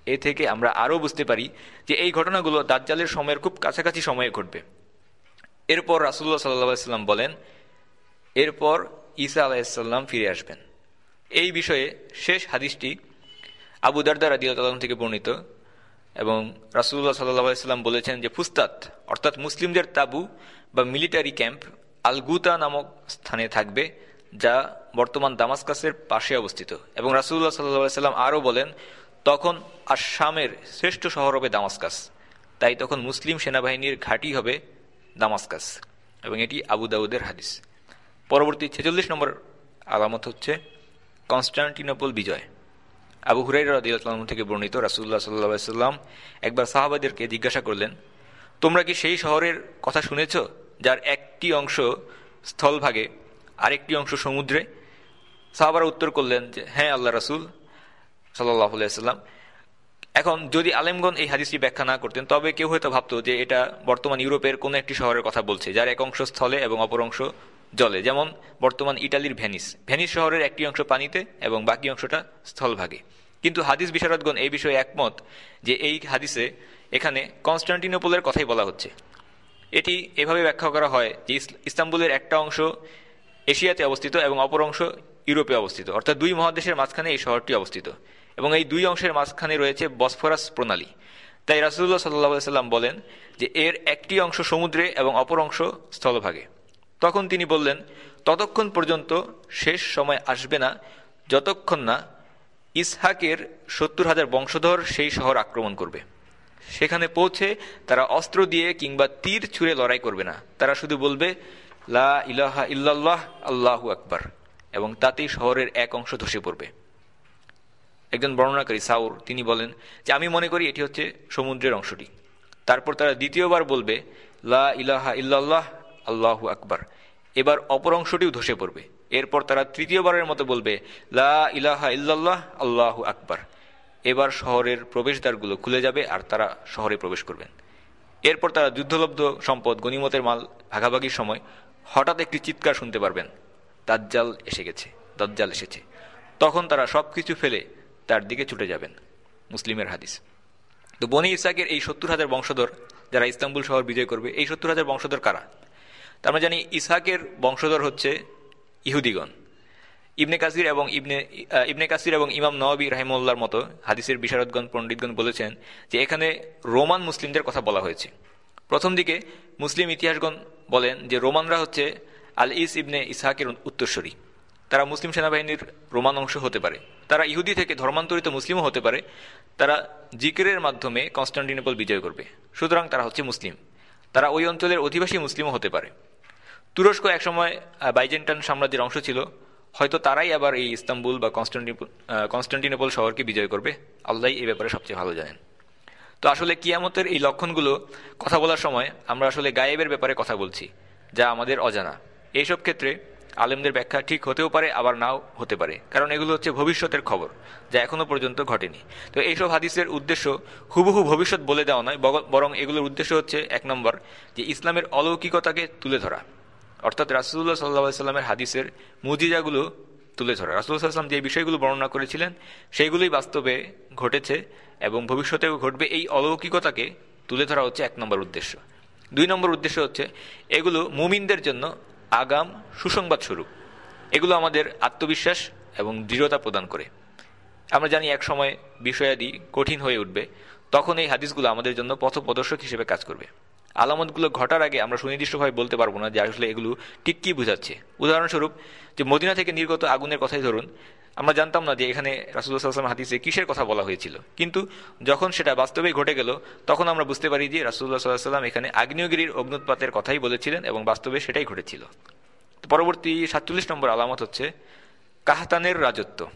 এ থেকে আমরা আরও বুঝতে পারি যে এই ঘটনাগুলো দাজ্জালের সময়ের খুব কাছাকাছি সময়ে ঘটবে। এরপর রাসুল্লাহ সাল্লাম বলেন, এরপর ঈসা আলাহিসাল্লাম ফিরে আসবেন। এই বিষয়ে শেষ হাদিসটি আবু দারদা রাদিয়াল থেকে বর্ণিত এবং রাসুল্লাহ সাল্লাহ সাল্লাম বলেছেন যে ফুস্তাত, অর্থাৎ মুসলিমদের তাবু বা মিলিটারি ক্যাম্প আলগুতা নামক স্থানে থাকবে, যা বর্তমান দামাসকাসের পাশে অবস্থিত। এবং রাসুল্লাহ সাল্লাহ সাল্লাম আরও বলেন, তখন আসামের শ্রেষ্ঠ শহর হবে দামাসকাস। তাই তখন মুসলিম সেনাবাহিনীর ঘাঁটি হবে দামাসকাস। এবং এটি আবু দাউদের হাদিস। পরবর্তী ছেচল্লিশ নম্বর আলামত হচ্ছে কনস্টান্টিনোপল বিজয়। আবু হুরাই রাদিয়াল্লাহু থেকে বর্ণিত রাসুল্লাহ সাল্লাহ সাল্লাম একবার সাহাবাদেরকে জিজ্ঞাসা করলেন, তোমরা কি সেই শহরের কথা শুনেছ? যার একটি অংশ স্থলভাগে, আরেকটি অংশ সমুদ্রে। সাহাবারা উত্তর করলেন যে হ্যাঁ আল্লাহ রাসুল সাল্লাহ সাল্লাম এখন যদি আলেমগন এই হাদিসটি ব্যাখ্যা না করতেন, তবে কেউ হয়তো ভাবতো যে এটা বর্তমান ইউরোপের কোনো একটি শহরের কথা বলছে, যার এক অংশ স্থলে এবং অপর অংশ জলে। যেমন বর্তমান ইটালির ভ্যানিস ভেনিস শহরের একটি অংশ পানিতে এবং বাকি অংশটা স্থলভাগে। কিন্তু হাদিস বিশারদগণ এই বিষয়ে একমত যে এই হাদিসে এখানে কনস্টান্টিনোপোলের কথাই বলা হচ্ছে। এটি এভাবে ব্যাখ্যা করা হয় যে ইস্তাম্বুলের একটা অংশ এশিয়াতে অবস্থিত এবং অপর অংশ ইউরোপে অবস্থিত। অর্থাৎ দুই মহাদেশের মাঝখানে এই শহরটি অবস্থিত এবং এই দুই অংশের মাঝখানে রয়েছে বসফরাস প্রণালী। তাই রাসুল্লাহ সাল্লাহ সাল্লাম বলেন যে এর একটি অংশ সমুদ্রে এবং অপর অংশ স্থলভাগে। তখন তিনি বললেন, ততক্ষণ পর্যন্ত শেষ সময় আসবে না, যতক্ষণ না ইসহাকের সত্তর হাজার বংশধর সেই শহর আক্রমণ করবে। সেখানে পৌঁছে তারা অস্ত্র দিয়ে কিংবা তীর ছুঁড়ে লড়াই করবে না। তারা শুধু বলবে, লা ইলাহা ইল্লাল্লাহ, আল্লাহু আকবার। এবং তাতেই শহরের এক অংশ ধসে পড়বে। একজন বর্ণনাকারী, সাউর, তিনি বলেন যে, আমি মনে করি এটি হচ্ছে সমুদ্রের অংশটি। তারপর তারা দ্বিতীয়বার বলবে, লা ইলাহা ইল্লাল্লাহ, আল্লাহু আকবার। এবার অপর অংশটিও ধসে পড়বে। এরপর তারা তৃতীয়বারের মতো বলবে, লা ইলাহা ইল্লাল্লাহ, আল্লাহু আকবার। এবার শহরের প্রবেশদ্বারগুলো খুলে যাবে আর তারা শহরে প্রবেশ করবেন। এরপর তারা যুদ্ধলব্ধ সম্পদ, গণিমতের মাল, ভাগাভাগির সময় হঠাৎ একটি চিৎকার শুনতে পারবেন। দাজ্জাল এসে গেছে, দাজ্জাল এসেছে। তখন তারা সব কিছু ফেলে তার দিকে ছুটে যাবেন, মুসলিমের হাদিস। তো বনি ইসাকের এই সত্তর হাজার বংশধর যারা ইস্তাম্বুল শহর বিজয় করবে, এই সত্তর হাজার বংশধর কারা? আমরা জানি ইসাকের বংশধর হচ্ছে ইহুদিগণ। ইবনে কাসির এবং ইবনে ইবনে কাসির এবং ইমাম নওয়াবি রাহিমুল্লার মতো হাদিসের বিশারদগণ, পণ্ডিতগণ বলেছেন যে এখানে রোমান মুসলিমদের কথা বলা হয়েছে। প্রথম দিকে মুসলিম ইতিহাসগণ বলেন যে রোমানরা হচ্ছে আল ইস ইবনে ইসাহাকের উত্তরস্বরী তারা মুসলিম সেনাবাহিনীর রোমান অংশ হতে পারে। তারা ইহুদি থেকে ধর্মান্তরিত মুসলিমও হতে পারে। তারা জিকেরের মাধ্যমে কনস্টান্টিনোপল বিজয় করবে। সুতরাং তারা হচ্ছে মুসলিম। তারা ওই অঞ্চলের অধিবাসী মুসলিমও হতে পারে। তুরস্ক একসময় বাইজেন্টান সাম্রাজ্যের অংশ ছিল। হয়তো তারাই আবার এই ইস্তাম্বুল বা কনস্টান্টিনোপল শহরকে বিজয় করবে। আল্লাহ এই ব্যাপারে সবচেয়ে ভালো জানেন। তো আসলে কিয়ামতের এই লক্ষণগুলো কথা বলার সময় আমরা আসলে গায়েবের ব্যাপারে কথা বলছি, যা আমাদের অজানা। এইসব ক্ষেত্রে আলেমদের ব্যাখ্যা ঠিক হতেও পারে, আবার নাও হতে পারে। কারণ এগুলো হচ্ছে ভবিষ্যতের খবর, যা এখনও পর্যন্ত ঘটেনি। তো এইসব হাদিসের উদ্দেশ্য হুবহু ভবিষ্যৎ বলে দেওয়া নয় বরং এগুলোর উদ্দেশ্য হচ্ছে, এক নম্বর, যে ইসলামের অলৌকিকতাকে তুলে ধরা। অর্থাৎ রাসুল্লাহ সাল্লা সাল্লামের হাদিসের মুজিজাগুলো তুলে ধরা। রাসুল্লাহ সাল্লাম যে বিষয়গুলো বর্ণনা করেছিলেন, সেইগুলোই বাস্তবে ঘটেছে এবং ভবিষ্যতেও ঘটবে। এই অলৌকিকতাকে তুলে ধরা হচ্ছে এক নম্বর উদ্দেশ্য। দুই নম্বর উদ্দেশ্য হচ্ছে, এগুলো মুমিনদের জন্য আগাম সুসংবাদ স্বরূপ। এগুলো আমাদের আত্মবিশ্বাস এবং দৃঢ়তা প্রদান করে। আমরা জানি এক সময় বিষয়াদি কঠিন হয়ে উঠবে, তখন এই হাদিসগুলো আমাদের জন্য পথপ্রদর্শক হিসেবে কাজ করবে। আলামতগুলো ঘটার আগে আমরা সুনির্দিষ্টভাবে বলতে পারব না যে আসলে এগুলো ঠিক কী বোঝাচ্ছে। উদাহরণস্বরূপ যে মদিনা থেকে নির্গত আগুনের কথাই ধরুন, আমরা জানতাম না যে এখানে রাসুল্লাহ সাল্লাম হাদিসে কিসের কথা বলা হয়েছিল। কিন্তু যখন সেটা বাস্তবে ঘটে গেল, তখন আমরা বুঝতে পারি যে রাসুল্লাহ সাল্লাহ সাল্লাম এখানে আগ্নেয়গিরির অগ্নুৎপাতের কথাই বলেছিলেন এবং বাস্তবে সেটাই ঘটেছিল। পরবর্তী সাতচল্লিশ নম্বর আলামত হচ্ছে কাহতানের রাজত্ব।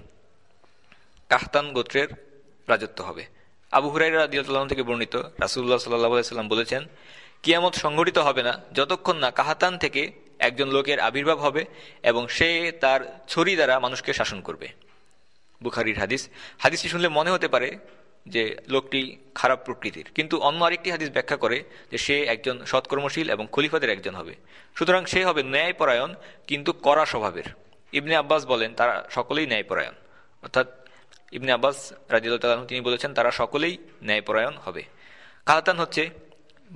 কাহতান গোত্রের রাজত্ব হবে। আবু হুরাই রাদিয়াল্লাহ থেকে বর্ণিত রাসুল্লাহ সাল্লাহ সাল্লাম বলেছেন কিয়ামত সংঘটিত হবে না, যতক্ষণ না কাহাতান থেকে একজন লোকের আবির্ভাব হবে এবং সে তার ছড়ি দ্বারা মানুষকে শাসন করবে। বুখারির হাদিস। হাদিসটি শুনলে মনে হতে পারে যে লোকটি খারাপ প্রকৃতির, কিন্তু অন্য আরেকটি হাদিস ব্যাখ্যা করে যে সে একজন সৎকর্মশীল এবং খলিফাদের একজন হবে। সুতরাং সে হবে ন্যায়পরায়ণ, কিন্তু কড়া স্বভাবের। ইবনে আব্বাস বলেন, তারা সকলেই ন্যায়পরায়ণ। অর্থাৎ ইবনে আব্বাস রাজিউল্লাহ তিনি বলেছেন, তারা সকলেই ন্যায়পরায়ণ হবে। কাহাতান হচ্ছে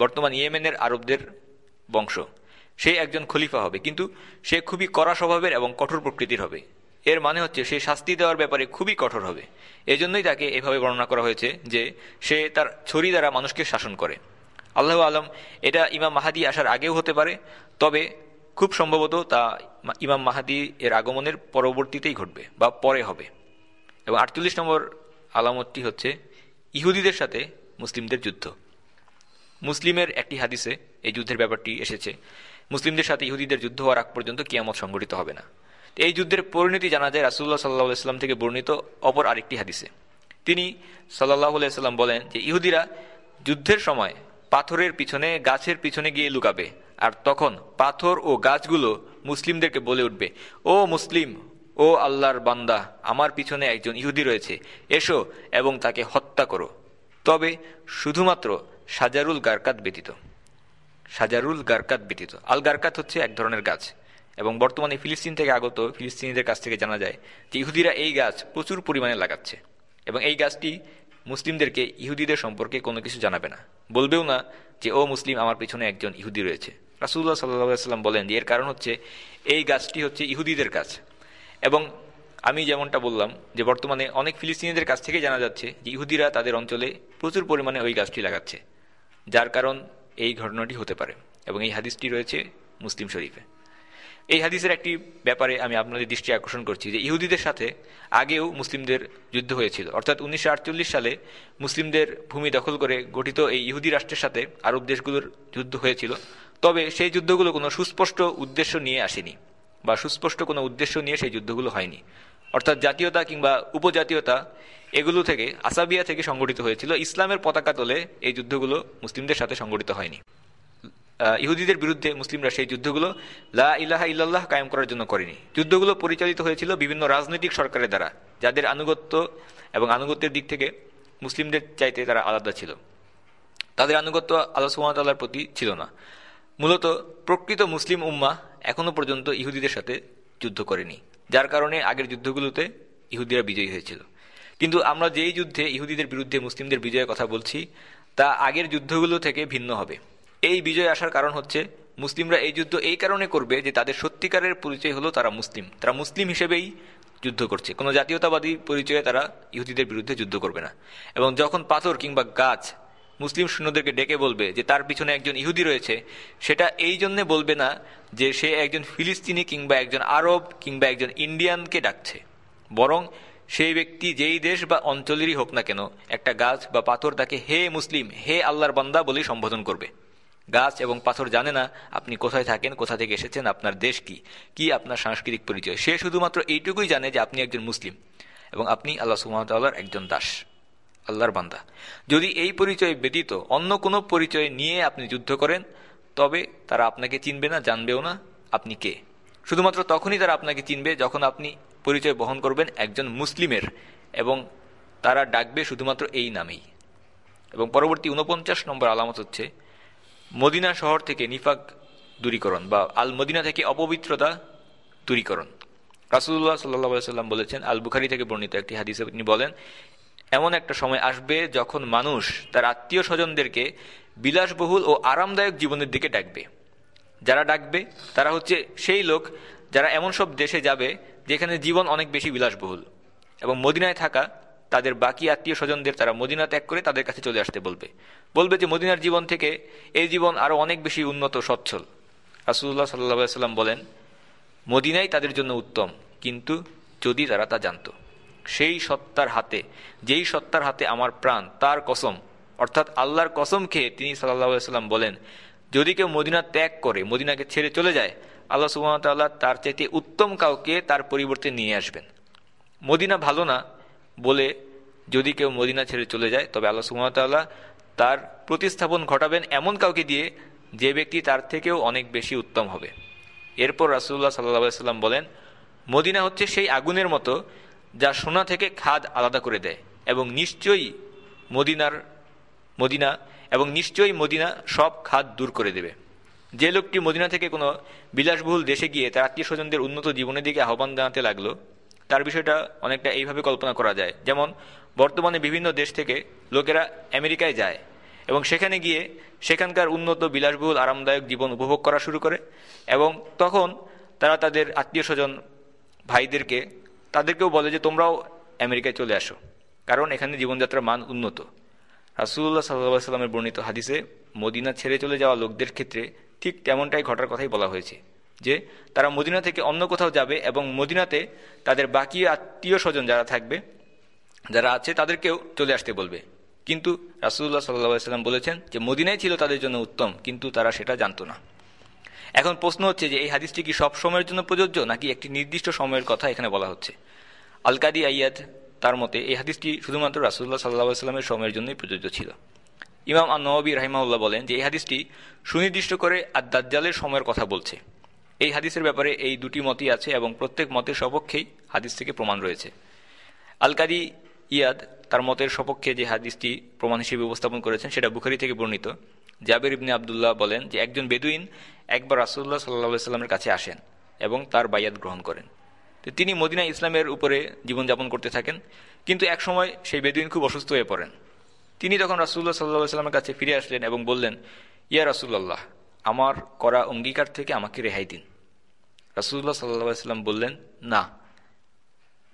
বর্তমান ইয়েমেনের আরবদের বংশ। সে একজন খলিফা হবে, কিন্তু সে খুবই কড়া স্বভাবের এবং কঠোর প্রকৃতির হবে। এর মানে হচ্ছে সে শাস্তি দেওয়ার ব্যাপারে খুবই কঠোর হবে। এজন্যই তাকে এভাবে বর্ণনা করা হয়েছে যে সে তার ছড়ি দ্বারা মানুষকে শাসন করে। আল্লাহ আলম, এটা ইমাম মাহাদি আসার আগেও হতে পারে, তবে খুব সম্ভবত তা ইমাম মাহাদি এর আগমনের পরবর্তীতেই ঘটবে, বা পরে হবে। এবং আটচল্লিশ নম্বর আলামতটি হচ্ছে, ইহুদিদের সাথে মুসলিমদের যুদ্ধ। মুসলিমের একটি হাদিসে এই যুদ্ধের ব্যাপারটি এসেছে। মুসলিমদের সাথে ইহুদিদের যুদ্ধ হওয়ার আগ পর্যন্ত কিয়ামত সংঘটিত হবে না। এই যুদ্ধের পরিণতি জানা যায় রাসুল্লাহ সাল্লাহ ইসলাম থেকে বর্ণিত অপর আরেকটি হাদিসে। তিনি সাল্লাহ সাল্লাম বলেন যে, ইহুদিরা যুদ্ধের সময় পাথরের পিছনে গাছের পিছনে গিয়ে লুকাবে, আর তখন পাথর ও গাছগুলো মুসলিমদেরকে বলে উঠবে, ও মুসলিম, ও আল্লাহর বান্দা, আমার পিছনে একজন ইহুদি রয়েছে, এসো এবং তাকে হত্যা করো। তবে শুধুমাত্র সাজারুল গারকাত ব্যতীত। সাজারুল গারকাত ব্যতীত। আল গারকাত হচ্ছে এক ধরনের গাছ। এবং বর্তমানে ফিলিস্তিন থেকে আগত ফিলিস্তিনিদের কাছ থেকে জানা যায় যে ইহুদিরা এই গাছ প্রচুর পরিমাণে লাগাচ্ছে। এবং এই গাছটি মুসলিমদেরকে, ইহুদিদের সম্পর্কে কোনো কিছু জানাবে না। বলবেও না যে, ও মুসলিম, আমার পিছনে একজন ইহুদি রয়েছে। রাসুল্লাহ সাল্লাহ সাল্লাম বলেন যে, এর কারণ হচ্ছে এই গাছটি হচ্ছে ইহুদিদের গাছ। এবং আমি যেমনটা বললাম যে বর্তমানে অনেক ফিলিস্তিনিদের কাছ থেকে জানা যাচ্ছে যে ইহুদিরা তাদের অঞ্চলে প্রচুর পরিমাণে ওই গাছটি লাগাচ্ছে, যার কারণ এই ঘটনাটি হতে পারে এবং এই হাদিসটি রয়েছে মুসলিম শরীফে। এই হাদিসের একটি ব্যাপারে আমি আপনাদের দৃষ্টি আকর্ষণ করছি যে ইহুদিদের সাথে আগেও মুসলিমদের যুদ্ধ হয়েছিল। অর্থাৎ উনিশশো আটচল্লিশ সালে মুসলিমদের ভূমি দখল করে গঠিত এই ইহুদি রাষ্ট্রের সাথে আরব দেশগুলোর যুদ্ধ হয়েছিল। তবে সেই যুদ্ধগুলো কোনো সুস্পষ্ট উদ্দেশ্য নিয়ে আসেনি বা সুস্পষ্ট কোনো উদ্দেশ্য নিয়ে সেই যুদ্ধগুলো হয়নি। অর্থাৎ জাতীয়তা কিংবা উপজাতীয়তা, এগুলো থেকে আসাবিয়া থেকে সংগঠিত হয়েছিল। ইসলামের পতাকা তোলে এই যুদ্ধগুলো মুসলিমদের সাথে সংগঠিত হয়নি। ইহুদিদের বিরুদ্ধে মুসলিমরা সেই যুদ্ধগুলো লা ইলাহা ইল্লাল্লাহ কায়েম করার জন্য করেনি। যুদ্ধগুলো পরিচালিত হয়েছিল বিভিন্ন রাজনৈতিক সরকারের দ্বারা, যাদের আনুগত্য এবং আনুগত্যের দিক থেকে মুসলিমদের চাইতে তারা আলাদা ছিল। তাদের আনুগত্য আল্লাহ সুহামতাল্লাহর প্রতি ছিল না। মূলত প্রকৃত মুসলিম উম্মা এখনও পর্যন্ত ইহুদিদের সাথে যুদ্ধ করেনি। যার কারণে আগের যুদ্ধগুলোতে ইহুদিরা বিজয়ী হয়েছিল। কিন্তু আমরা যেই যুদ্ধে ইহুদিদের বিরুদ্ধে মুসলিমদের বিজয়ের কথা বলছি, তা আগের যুদ্ধগুলো থেকে ভিন্ন হবে। এই বিজয় আসার কারণ হচ্ছে, মুসলিমরা এই যুদ্ধ এই কারণে করবে যে তাদের সত্যিকারের পরিচয় হলো তারা মুসলিম। তারা মুসলিম হিসেবেই যুদ্ধ করছে। কোনো জাতীয়তাবাদী পরিচয়ে তারা ইহুদিদের বিরুদ্ধে যুদ্ধ করবে না। এবং যখন পাথর কিংবা গাছ মুসলিম সৈন্যদেরকে ডেকে বলবে যে তার পিছনে একজন ইহুদি রয়েছে। সেটা এই জন্য বলবে না যে সে একজন ফিলিস্তিনি কিংবা একজন আরব কিংবা একজন ইন্ডিয়ানকে ডাকছে। বরং সেই ব্যক্তি যেই দেশ বা অঞ্চলেরই হোক না কেন, একটা গাছ বা পাথর তাকে হে মুসলিম, হে আল্লাহর বান্দা বলেই সম্বোধন করবে। গাছ এবং পাথর জানে না আপনি কোথায় থাকেন, কোথা থেকে এসেছেন, আপনার দেশ কি কি আপনার সাংস্কৃতিক পরিচয়। সে শুধুমাত্র এইটুকুই জানে যে আপনি একজন মুসলিম এবং আপনি আল্লাহ সুমতাল্লাহর একজন দাস। আল্লাহর বান্দা। যদি এই পরিচয় ব্যতীত অন্য কোনো পরিচয় নিয়ে আপনি যুদ্ধ করেন, তবে তারা আপনাকে চিনবে না, জানবেও না আপনি কে। শুধুমাত্র তখনই তারা আপনাকে চিনবে যখন আপনি পরিচয় বহন করবেন একজন মুসলিমের, এবং তারা ডাকবে শুধুমাত্র এই নামেই। এবং পরবর্তী উনপঞ্চাশ নম্বর আলামত হচ্ছে, মদিনা শহর থেকে নিফাক দূরীকরণ বা আল মদিনা থেকে অপবিত্রতা দূরীকরণ। রাসুল্লাহ সাল্লাহ সাল্লাম বলেছেন, আল বুখারি থেকে বর্ণিত একটি হাদিসে তিনি বলেন এমন একটা সময় আসবে যখন মানুষ তার আত্মীয় স্বজনদেরকে বিলাসবহুল ও আরামদায়ক জীবনের দিকে ডাকবে। যারা ডাকবে, তারা হচ্ছে সেই লোক যারা এমন সব দেশে যাবে যেখানে জীবন অনেক বেশি বিলাসবহুল এবং মদিনায় থাকা তাদের বাকি আত্মীয় স্বজনদের তারা মদিনা ত্যাগ করে তাদের কাছে চলে আসতে বলবে। বলবে যে, মদিনার জীবন থেকে এই জীবন আরও অনেক বেশি উন্নত, সচ্ছল। রাসুল্লাহ সাল্লা সাল্লাম বলেন, মদিনাই তাদের জন্য উত্তম, কিন্তু যদি তারা তা জানত। সেই সত্তার হাতে, যেই সত্তার হাতে আমার প্রাণ, তার কসম। অর্থাৎ আল্লাহর কসম খেয়ে তিনি সাল্লাহ সাল্লাম বলেন, যদি কেউ মদিনা ত্যাগ করে, মদিনাকে ছেড়ে চলে যায়, আল্লাহ সুবাহতাল্লাহ তার চাইতে উত্তম কাউকে তার পরিবর্তে নিয়ে আসবেন। মদিনা ভালো না বলে যদি কেউ মদিনা ছেড়ে চলে যায়, তবে আল্লাহ সুমতাল্লাহ তার প্রতিস্থাপন ঘটাবেন এমন কাউকে দিয়ে, যে ব্যক্তি তার থেকেও অনেক বেশি উত্তম হবে। এরপর রাসুল্লাহ সাল্লা সাল্লাম বলেন, মদিনা হচ্ছে সেই আগুনের মতো যা সোনা থেকে খাদ আলাদা করে দেয়, এবং নিশ্চয়ই মদিনার মদিনা, এবং নিশ্চয়ই মদিনা সব খাদ দূর করে দেবে। যে লোকটি মদিনা থেকে কোনো বিলাসবহুল দেশে গিয়ে তার আত্মীয় স্বজনদের উন্নত জীবনের দিকে আহ্বান জানাতে লাগল, তার বিষয়টা অনেকটা এইভাবে কল্পনা করা যায়। যেমন, বর্তমানে বিভিন্ন দেশ থেকে লোকেরা আমেরিকায় যায়, এবং সেখানে গিয়ে সেখানকার উন্নত, বিলাসবহুল, আরামদায়ক জীবন উপভোগ করা শুরু করে, এবং তখন তারা তাদের আত্মীয় স্বজন ভাইদেরকে তাদেরকেও বলে যে তোমরাও আমেরিকায় চলে আসো, কারণ এখানে জীবনযাত্রার মান উন্নত। রাসুল্লাহ সাল্লাহ সাল্লামের বর্ণিত হাদিসে মদিনা ছেড়ে চলে যাওয়া লোকদের ক্ষেত্রে ঠিক তেমনটাই ঘটার কথাই বলা হয়েছে, যে তারা মদিনা থেকে অন্য কোথাও যাবে এবং মদিনাতে তাদের বাকি আত্মীয় স্বজন যারা থাকবে, যারা আছে তাদেরকেও চলে আসতে বলবে। কিন্তু রাসুল্লাহ সাল্লাহ সাল্লাম বলেছেন যে মদিনাই ছিল তাদের জন্য উত্তম, কিন্তু তারা সেটা জানতো না। এখন প্রশ্ন হচ্ছে যে এই হাদিসটি কি সব সময়ের জন্য প্রযোজ্য, নাকি একটি নির্দিষ্ট সময়ের কথা এখানে বলা হচ্ছে? আলকাদি আইয়াদ তার মতে এই হাদিসটি শুধুমাত্র রাসুল্লাহ সাল্লাহ সাল্লামের সময়ের জন্যই প্রযোজ্য ছিল। ইমাম নবী রাহিমাউল্লাহ বলেন যে এই হাদিসটি সুনির্দিষ্ট করে আর দাজ্জালের সময়ের কথা বলছে। এই হাদিসের ব্যাপারে এই দুটি মতই আছে এবং প্রত্যেক মতের সপক্ষেই হাদিস থেকে প্রমাণ রয়েছে। আলকাদি ইয়াদ তার মতের সপক্ষে যে হাদিসটি প্রমাণ হিসেবে উপস্থাপন করেছেন, সেটা বুখারি থেকে বর্ণিত। জাবের ইবনে আবদুল্লাহ বলেন যে একজন বেদুইন একবার রাসুল্লাহ সাল্লাহ সাল্লামের কাছে আসেন এবং তার বায়াত গ্রহণ করেন। তো তিনি মদিনা ইসলামের উপরে জীবনযাপন করতে থাকেন, কিন্তু একসময় সেই বেদুইন খুব অসুস্থ হয়ে পড়েন। তিনি তখন রাসুল্লাহ সাল্লাহ সাল্লামের কাছে ফিরে আসলেন এবং বললেন, ইয়া রাসুল্লাহ আমার করা অঙ্গীকার থেকে আমাকে রেহাই দিন। রাসুল্লাহ সাল্লাহ সাল্লাম বললেন, না,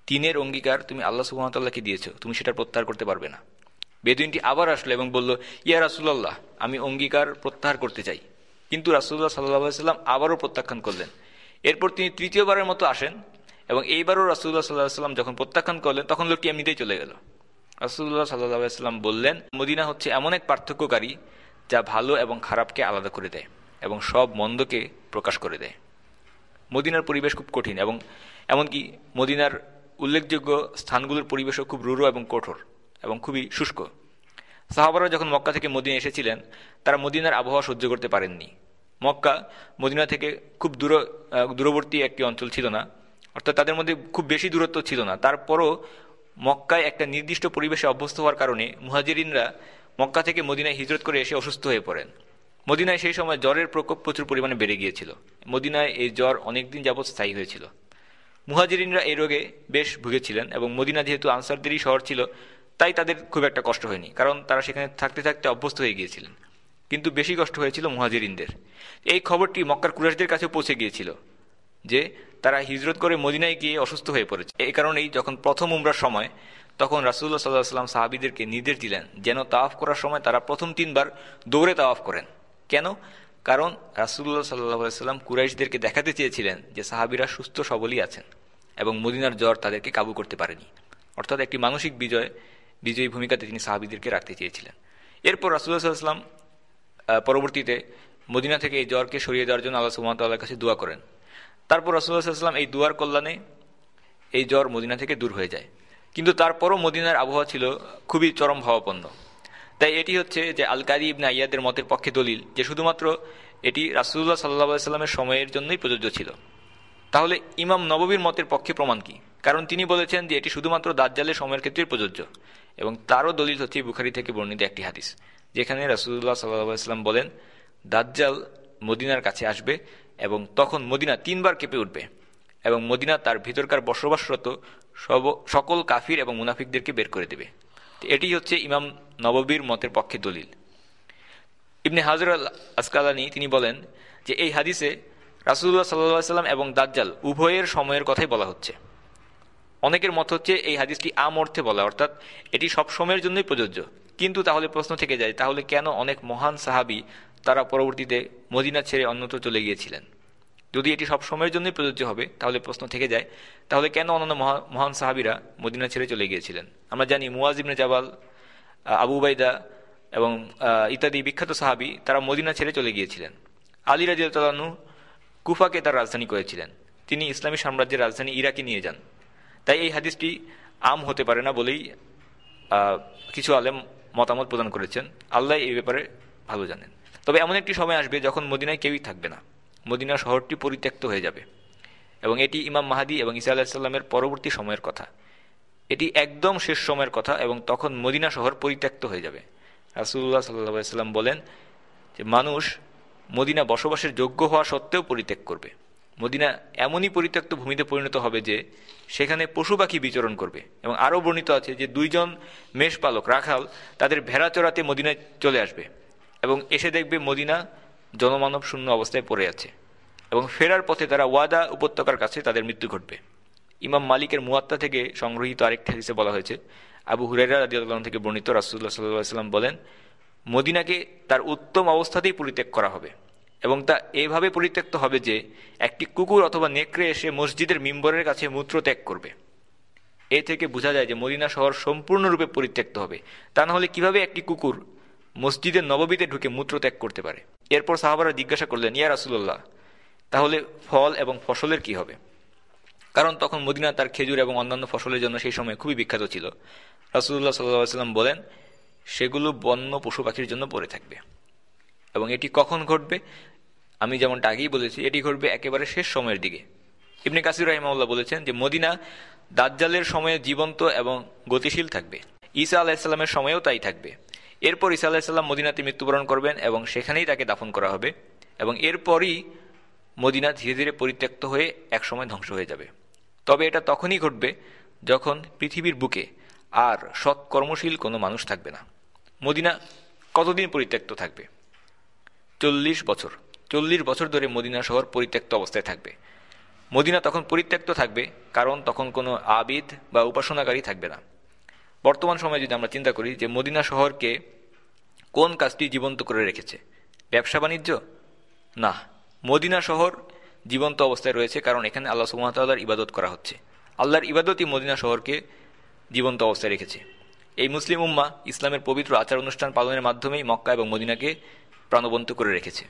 তিনের অঙ্গীকার তুমি আল্লাহ সুহামতাল্লাহকে দিয়েছ, তুমি সেটা প্রত্যাহার করতে পারবে না। বেদুইনটি আবার আসলো এবং বলল, ইয়া রাসুল্লাহ আমি অঙ্গীকার প্রত্যাহার করতে চাই। কিন্তু রাসুল্লাহ সাল্লাহ সাল্লাম আবারও প্রত্যাখ্যান করলেন। এরপর তিনি তৃতীয়বারের মতো আসেন এবং এইবারও রাসুল্লাহ সাল্লাহ সাল্লাম যখন প্রত্যাখ্যান করলেন, তখন লোকটি এমনিতেই চলে গেল। রাসুল্লাহ সাল্লাহ সাল্লাম বললেন, মদিনা হচ্ছে এমন এক পার্থক্যকারী যা ভালো এবং খারাপকে আলাদা করে দেয় এবং সব মন্দকে প্রকাশ করে দেয়। মদিনার পরিবেশ খুব কঠিন এবং এমনকি মদিনার উল্লেখযোগ্য স্থানগুলোর পরিবেশও খুব রুরু এবং কঠোর। এবং খুবই শুষ্ক। সাহাবারা যখন মক্কা থেকে মদিনা এসেছিলেন, তারা মদিনার আবহাওয়া সহ্য করতে পারেননি। মক্কা মদিনা থেকে খুব দূর দূরবর্তী একটি অঞ্চল ছিল না। অর্থাৎ তাদের মধ্যে খুব বেশি দূরত্ব ছিল না। তারপরও মক্কায় একটা নির্দিষ্ট পরিবেশে অভ্যস্ত হওয়ার কারণে মুহাজিরিনরা মক্কা থেকে মদিনায় হিজরত করে এসে অসুস্থ হয়ে পড়েন। মদিনায় সেই সময় জ্বরের প্রকোপ প্রচুর পরিমাণে বেড়ে গিয়েছিল। মদিনায় এই জ্বর অনেকদিন যাবৎ স্থায়ী হয়েছিল। মুহাজিরিনরা এই রোগে বেশ ভুগেছিলেন এবং মদিনা যেহেতু আনসারদেরই শহর ছিল তাই তাদের খুব একটা কষ্ট হয়নি, কারণ তারা সেখানে থাকতে থাকতে অভ্যস্ত হয়ে গিয়েছিলেন। কিন্তু বেশি কষ্ট হয়েছিল মুহাজিরিনদের। এই খবরটি মক্কার কুরাশদের কাছে পৌঁছে গিয়েছিল, যে তারা হিজরত করে মদিনায় গিয়ে অসুস্থ হয়ে পড়েছে। এই কারণেই যখন প্রথম উমরার সময়, তখন রাসুল্লাহ সাল্লাহ সাল্লাম সাহাবিদেরকে নির্দেশ দিলেন যেন তাওয়াফ করার সময় তারা প্রথম তিনবার দৌড়ে তাওয়াফ করেন। কেন? কারণ রাসুল্লাহ সাল্লাহ সাল্লাম কুরাইশদেরকে দেখাতে চেয়েছিলেন যে সাহাবিরা সুস্থ সবলই আছেন এবং মদিনার জ্বর তাদেরকে কাবু করতে পারেনি। অর্থাৎ একটি মানসিক বিজয় বিজয়ী ভূমিকাতে তিনি সাহাবিদেরকে রাখতে চেয়েছিলেন। এরপর রাসুল্লাহ সাল্লাম পরবর্তীতে মদিনা থেকে এই জ্বরকে সরিয়ে দেওয়ার জন্য আল্লাহ সুমতাল্লাহর কাছে দোয়া করেন। তারপর রাসুল্লাহ সাল্লাম এই দুয়ার কল্যাণে এই জ্বর মদিনা থেকে দূর হয়ে যায়। কিন্তু তারপরও মদিনার আবহাওয়া ছিল খুবই চরম ভাবাপন্ন। তাই এটি হচ্ছে যে আলকাদি ইবনে আয়াদের মতের পক্ষে দলিল যে শুধুমাত্র এটি রাসুল্লাহ সাল্লাহ সাল্লামের সময়ের জন্যই প্রযোজ্য ছিল। তাহলে ইমাম নববীর মতের পক্ষে প্রমাণ কি? কারণ তিনি বলেছেন যে এটি শুধুমাত্র দাজ্জালের সময়ের ক্ষেত্রেই প্রযোজ্য। এবং তারও দলিল হচ্ছে বুখারি থেকে বর্ণিত একটি হাদিস, যেখানে রাসুল্লাহ সাল্লাম বলেন, দাজ্জাল মদিনার কাছে আসবে এবং তখন মদিনা তিনবার কেঁপে উঠবে এবং মদিনা তার ভিতরকার বসবাসরত সব, সকল কাফির এবং মুনাফিকদেরকে বের করে দেবে। এটি হচ্ছে ইমাম নববীর মতের পক্ষে দলিল। ইবনে হাজর আল আসকালানি তিনি বলেন যে, এই হাদিসে রাসুল্লাহ সাল্লাহ সাল্লাম এবং দাজ্জাল উভয়ের সময়ের কথাই বলা হচ্ছে। অনেকের মত হচ্ছে এই হাদিসটি আম অর্থে বলা, অর্থাৎ এটি সব সময়ের জন্যই প্রযোজ্য। কিন্তু তাহলে প্রশ্ন থেকে যায়, তাহলে কেন অনেক মহান সাহাবি তারা পরবর্তীতে মদিনা ছেড়ে অন্যত্র চলে গিয়েছিলেন? যদি এটি সব সময়ের জন্যই প্রযোজ্য হবে, তাহলে প্রশ্ন থেকে যায়, তাহলে কেন অন্যান্য মহান সাহাবিরা মদিনা ছেড়ে চলে গিয়েছিলেন? আমরা জানি মুওয়াজিবনে জাবাল আবু বাইদা এবং ইত্যাদি বিখ্যাত সাহাবি তারা মদিনা ছেড়ে চলে গিয়েছিলেন। আলী রাজিউতালানু কুফাকে তার রাজধানী করেছিলেন। তিনি ইসলামী সাম্রাজ্যের রাজধানী ইরাকে নিয়ে যান। তাই এই হাদিসটি আম হতে পারে না বলেই কিছু আলেম মতামত প্রদান করেছেন। আল্লাহ এই ব্যাপারে ভালো জানেন। তবে এমন একটি সময় আসবে যখন মদিনায় কেউই থাকবে না। মদিনা শহরটি পরিত্যক্ত হয়ে যাবে। এবং এটি ইমাম মাহাদি এবং ইসা আলাহিসাল্লামের পরবর্তী সময়ের কথা। এটি একদম শেষ সময়ের কথা এবং তখন মদিনা শহর পরিত্যক্ত হয়ে যাবে। রাসুল্লাহ সাল্লাম বলেন যে, মানুষ মদিনা বসবাসের যোগ্য হওয়া সত্ত্বেও পরিত্যাগ করবে। মদিনা এমনই পরিত্যক্ত ভূমিতে পরিণত হবে যে সেখানে পশু পাখি বিচরণ করবে। এবং আরও বর্ণিত আছে যে দুইজন মেষপালক, রাখাল, তাদের ভেড়া চড়াতে মদিনায় চলে আসবে এবং এসে দেখবে মদিনা জনমানব শূন্য অবস্থায় পড়ে আছে এবং ফেরার পথে তারা ওয়াদা উপত্যকার কাছে তাদের মৃত্যু ঘটবে। ইমাম মালিকের মুয়াত্তা থেকে সংগ্রহীত আরেকটি হাদিসে বলা হয়েছে, আবু হুরেরা আল্লাহ থেকে বর্ণিত রাসুল্লাহ সাল্লাহ সাল্লাম বলেন, মদিনাকে তার উত্তম অবস্থাতেই পরিত্যাগ করা হবে। এবং তা এভাবে পরিত্যক্ত হবে যে একটি কুকুর অথবা নেকড়ে এসে মসজিদের মিম্বরের কাছে মূত্র ত্যাগ করবে। এ থেকে বোঝা যায় যে মদিনা শহর সম্পূর্ণরূপে পরিত্যক্ত হবে। তা না হলে কীভাবে একটি কুকুর মসজিদের নববীতে ঢুকে মূত্র ত্যাগ করতে পারে? এরপর সাহাবারা জিজ্ঞাসা করলেন, ইয়া রাসুল্লাহ তাহলে ফল এবং ফসলের কি হবে? কারণ তখন মদিনা তার খেজুর এবং অন্যান্য ফসলের জন্য সেই সময় খুবই বিখ্যাত ছিল। রাসুল্লাহ সাল্লাম বলেন, সেগুলো বন্য পশু পাখির জন্য পড়ে থাকবে। এবং এটি কখন ঘটবে? আমি যেমনটা আগেই বলেছি, এটি ঘটবে একেবারে শেষ সময়ের দিকে। ইবনে কাসির রাহিমাউল্লাহ বলেছেন যে, মদিনা দাজ্জালের সময়ে জীবন্ত এবং গতিশীল থাকবে। ঈসা আলাহিসাল্লামের সময়েও তাই থাকবে। এরপর ঈসা আলাহিসাল্লাম মদিনাতে মৃত্যুবরণ করবেন এবং সেখানেই তাকে দাফন করা হবে এবং এরপরই মদিনা ধীরে ধীরে পরিত্যক্ত হয়ে একসময় ধ্বংস হয়ে যাবে। তবে এটা তখনই ঘটবে যখন পৃথিবীর বুকে আর সৎ কর্মশীল কোনো মানুষ থাকবে না। মদিনা কতদিন পরিত্যক্ত থাকবে? চল্লিশ বছর। চল্লিশ বছর ধরে মদিনা শহর পরিত্যক্ত অবস্থায় থাকবে। মদিনা তখন পরিত্যক্ত থাকবে, কারণ তখন কোনো আবিদ বা উপাসনাকারী থাকবে না। বর্তমান সময়ে যদি আমরা চিন্তা করি যে মদিনা শহরকে কোন কাজটি জীবন্ত করে রেখেছে? ব্যবসা বাণিজ্য? না। মদিনা শহর জীবন্ত অবস্থায় রয়েছে, কারণ এখানে আল্লাহ সুমতাল্লাহর ইবাদত করা হচ্ছে। আল্লাহর ইবাদতই মদিনা শহরকে জীবন্ত অবস্থায় রেখেছে। এই মুসলিম উম্মা ইসলামের পবিত্র আচার অনুষ্ঠান পালনের মাধ্যমেই মক্কা এবং মদিনাকে প্রাণবন্ত করে রেখেছে।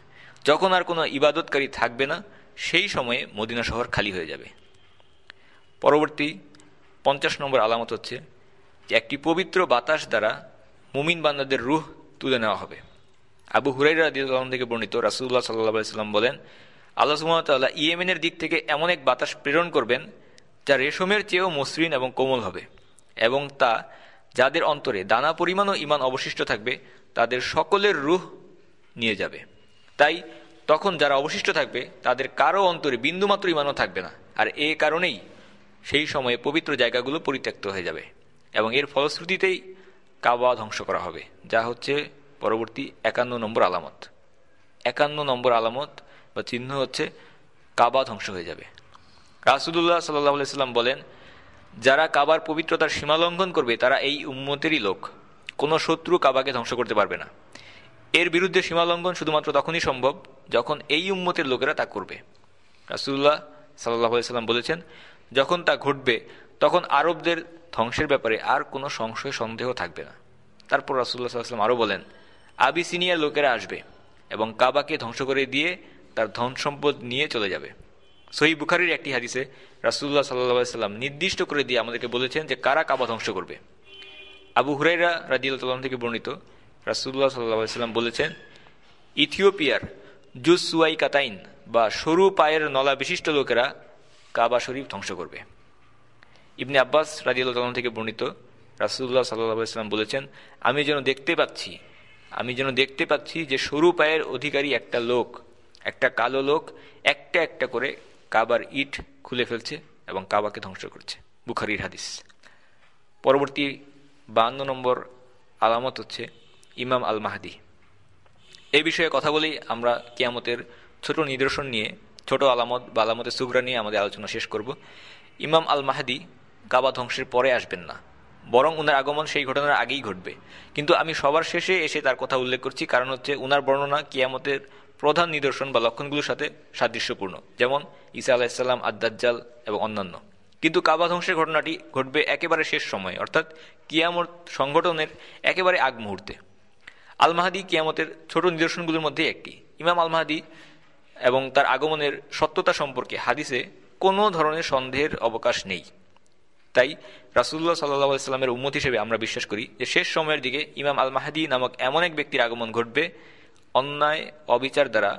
যখন আর কোনো ইবাদতকারী থাকবে না, সেই সময়ে মদিনা শহর খালি হয়ে যাবে। পরবর্তী পঞ্চাশ নম্বর আলামত হচ্ছে যে একটি পবিত্র বাতাস দ্বারা মুমিন বান্দাদের রুহ তুলে নেওয়া হবে। আবু হুরাইরা থেকে বর্ণিত রাসুল্লাহ সাল্লাহ সাল্লাম বলেন, আল্লাহ সুমতাল্লাহ ইয়েমেনের দিক থেকে এমন এক বাতাস প্রেরণ করবেন, যা রেশমের চেয়েও মসৃণ এবং কোমল হবে এবং তা যাদের অন্তরে দানা পরিমাণও ইমান অবশিষ্ট থাকবে, তাদের সকলের রুহ নিয়ে যাবে। তাই তখন যারা অবশিষ্ট থাকবে, তাদের কারও অন্তরে বিন্দুমাত্র ইমানও থাকবে না। আর এ কারণেই সেই সময়ে পবিত্র জায়গাগুলো পরিত্যক্ত হয়ে যাবে এবং এর ফলশ্রুতিতেই কাবা ধ্বংস করা হবে, যা হচ্ছে পরবর্তী একান্ন নম্বর আলামত। একান্ন নম্বর আলামত বা চিহ্ন হচ্ছে কাবা ধ্বংস হয়ে যাবে। রাসুদুল্লাহ সাল্লাহ সাল্লাম বলেন, যারা কাবার পবিত্রতার সীমালঙ্ঘন করবে, তারা এই উম্মতেরই লোক। কোনো শত্রু কাবাকে ধ্বংস করতে পারবে না। এর বিরুদ্ধে সীমালঙ্ঘন শুধুমাত্র তখনই সম্ভব যখন এই উম্মতের লোকেরা তা করবে। রাসুল্লাহ সাল্লাহ সাল্লাম বলেছেন, যখন তা ঘটবে, তখন আরবদের ধ্বংসের ব্যাপারে আর কোনো সংশয়, সন্দেহ থাকবে না। তারপর রাসুল্লাহ সাল্লাম আরও বলেন, আবিসিনিয়ার লোকেরা আসবে এবং কাবাকে ধ্বংস করে দিয়ে তার ধন সম্পদ নিয়ে চলে যাবে। সহি বুখারির একটি হাদিসে রাসুল্লাহ সাল্লা সাল্লাম নির্দিষ্ট করে দিয়ে আমাদেরকে বলেছেন যে কারা কাবা ধ্বংস করবে। আবু হুরাইরা রাজিউল্লাহ থেকে বর্ণিত রাসুল্লাহ সাল্লাহ সাল্লাম বলেছেন, ইথিওপিয়ার জুসুয়াই কাতাইন বা সরু পায়ের নলা বিশিষ্ট লোকেরা কাবা শরীফ ধ্বংস করবে। ইবনে আব্বাস রাজিউল্লাহ থেকে বর্ণিত রাসুল্লাহ সাল্লাহ সাল্লাম বলেছেন, আমি যেন দেখতে পাচ্ছি, আমি যেন দেখতে পাচ্ছি যে সরু পায়ের অধিকারী একটা লোক, একটা কালো লোক একটা একটা করে কাবার ইট খুলে ফেলছে এবং কাবাকে ধ্বংস করছে। বুখারির হাদিস। পরবর্তী বান্ন নম্বর আলামত হচ্ছে ইমাম আল মাহাদি এই বিষয়ে কথা বলেই আমরা কিয়ামতের ছোট নিদর্শন নিয়ে, ছোট আলামত বা আলামতের সুগরা নিয়ে আমাদের আলোচনা শেষ করব। ইমাম আল মাহাদি কাবা ধ্বংসের পরে আসবেন না। বরং উনার আগমন সেই ঘটনার আগেই ঘটবে। কিন্তু আমি সবার শেষে এসে তার কথা উল্লেখ করছি, কারণ হচ্ছে উনার বর্ণনা কিয়ামতের প্রধান নিদর্শন বা লক্ষণগুলোর সাথে সাদৃশ্যপূর্ণ। যেমন ঈসা আলাহিসাল্লাম আদাজ্জাল এবং অন্যান্য। কিন্তু কাবা ধ্বংসের ঘটনাটি ঘটবে একেবারে শেষ সময়, অর্থাৎ কিয়ামত সংগঠনের একেবারে আগ মুহূর্তে। আল মাহাদি কিয়ামতের ছোট নিদর্শনগুলোর মধ্যে একটি। ইমাম আল মাহাদি এবং তার আগমনের সত্যতা সম্পর্কে হাদিসে কোনো ধরনের সন্দেহের অবকাশ নেই। তাই রাসুল্লাহ সাল্লাহ সাল্লামের উম্মত হিসেবে আমরা বিশ্বাস করি যে শেষ সময়ের দিকে ইমাম আল মাহাদি নামক এমন এক ব্যক্তির আগমন ঘটবে, অন্যায়, অবিচার দ্বারা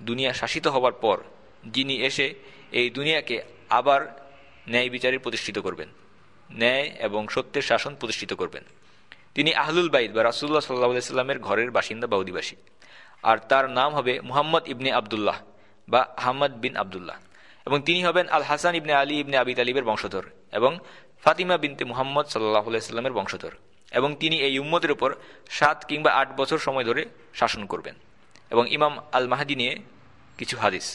দুনিয়া শাসিত হবার পর যিনি এসে এই দুনিয়াকে আবার ন্যায় বিচারে প্রতিষ্ঠিত করবেন, ন্যায় এবং সত্যের শাসন প্রতিষ্ঠিত করবেন। তিনি আহলুল বাইদ বা রাসুল্লাহ সাল্লাহ সাল্লামের ঘরের বাসিন্দা বা অধিবাসী। আর তার নাম হবে মুহাম্মদ ইবনে আবদুল্লাহ বা আহমদ বিন আবদুল্লাহ। এবং তিনি হবেন আল হাসান ইবনে আলী ইবনে আবি তালিবের বংশধর এবং ফাতিমা বিনতে মুহাম্মদ সাল্লাহ সাল্লামের বংশধর। এবং তিনি এই উম্মতের উপর সাত কিংবা আট বছর সময় ধরে শাসন করবেন। এবং ইমাম আল মাহাদি নিয়ে কিছু হাদিস।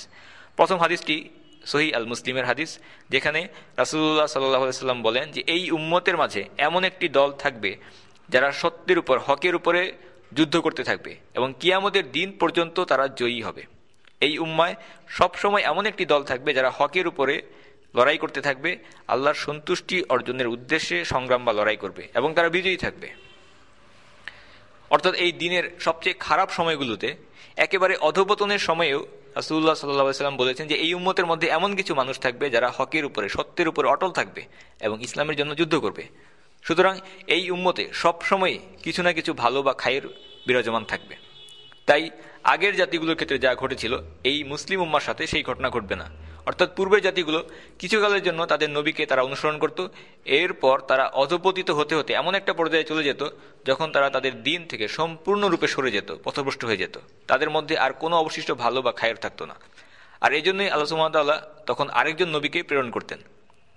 প্রথম হাদিসটি সহি আল মুসলিমের হাদিস, যেখানে রাসুল্লাহ সাল্লাহ সাল্লাম বলেন যে, এই উম্মতের মাঝে এমন একটি দল থাকবে যারা সত্যের উপর, হকের উপরে যুদ্ধ করতে থাকবে এবং কিয়ামতের দিন পর্যন্ত তারা জয়ী হবে। এই উম্মায় সবসময় এমন একটি দল থাকবে যারা হকের উপরে লড়াই করতে থাকবে, আল্লাহর সন্তুষ্টি অর্জনের উদ্দেশ্যে সংগ্রাম বা লড়াই করবে এবং তারা বিজয়ী থাকবে। অর্থাৎ এই দিনের সবচেয়ে খারাপ সময়গুলোতে একেবারে অধপতনের সময়েও রাসুল্লাহ সাল্লাম বলেছেন যে এই উম্মতের মধ্যে এমন কিছু মানুষ থাকবে যারা হকের উপরে, সত্যের উপরে অটল থাকবে এবং ইসলামের জন্য যুদ্ধ করবে। সুতরাং এই উম্মতে সব সময় কিছু না কিছু ভালো বা খায়ের বিরাজমান থাকবে। তাই আগের জাতিগুলোর ক্ষেত্রে যা ঘটেছিল, এই মুসলিম উম্মার সাথে সেই ঘটনা ঘটবে না। অর্থাৎ পূর্বের জাতিগুলো কিছুকালের জন্য তাদের নবীকে তারা অনুসরণ করত, এরপর তারা অধপতিত হতে হতে এমন একটা পর্যায়ে চলে যেত, যখন তারা তাদের দিন থেকে সম্পূর্ণরূপে সরে যেত, পথভ্রষ্ট হয়ে যেত। তাদের মধ্যে আর কোনো অবশিষ্ট ভালো বা খায়ের থাকতো না। আর এই জন্যই আল্লাহ সুমতাল্লাহ তখন আরেকজন নবীকে প্রেরণ করতেন।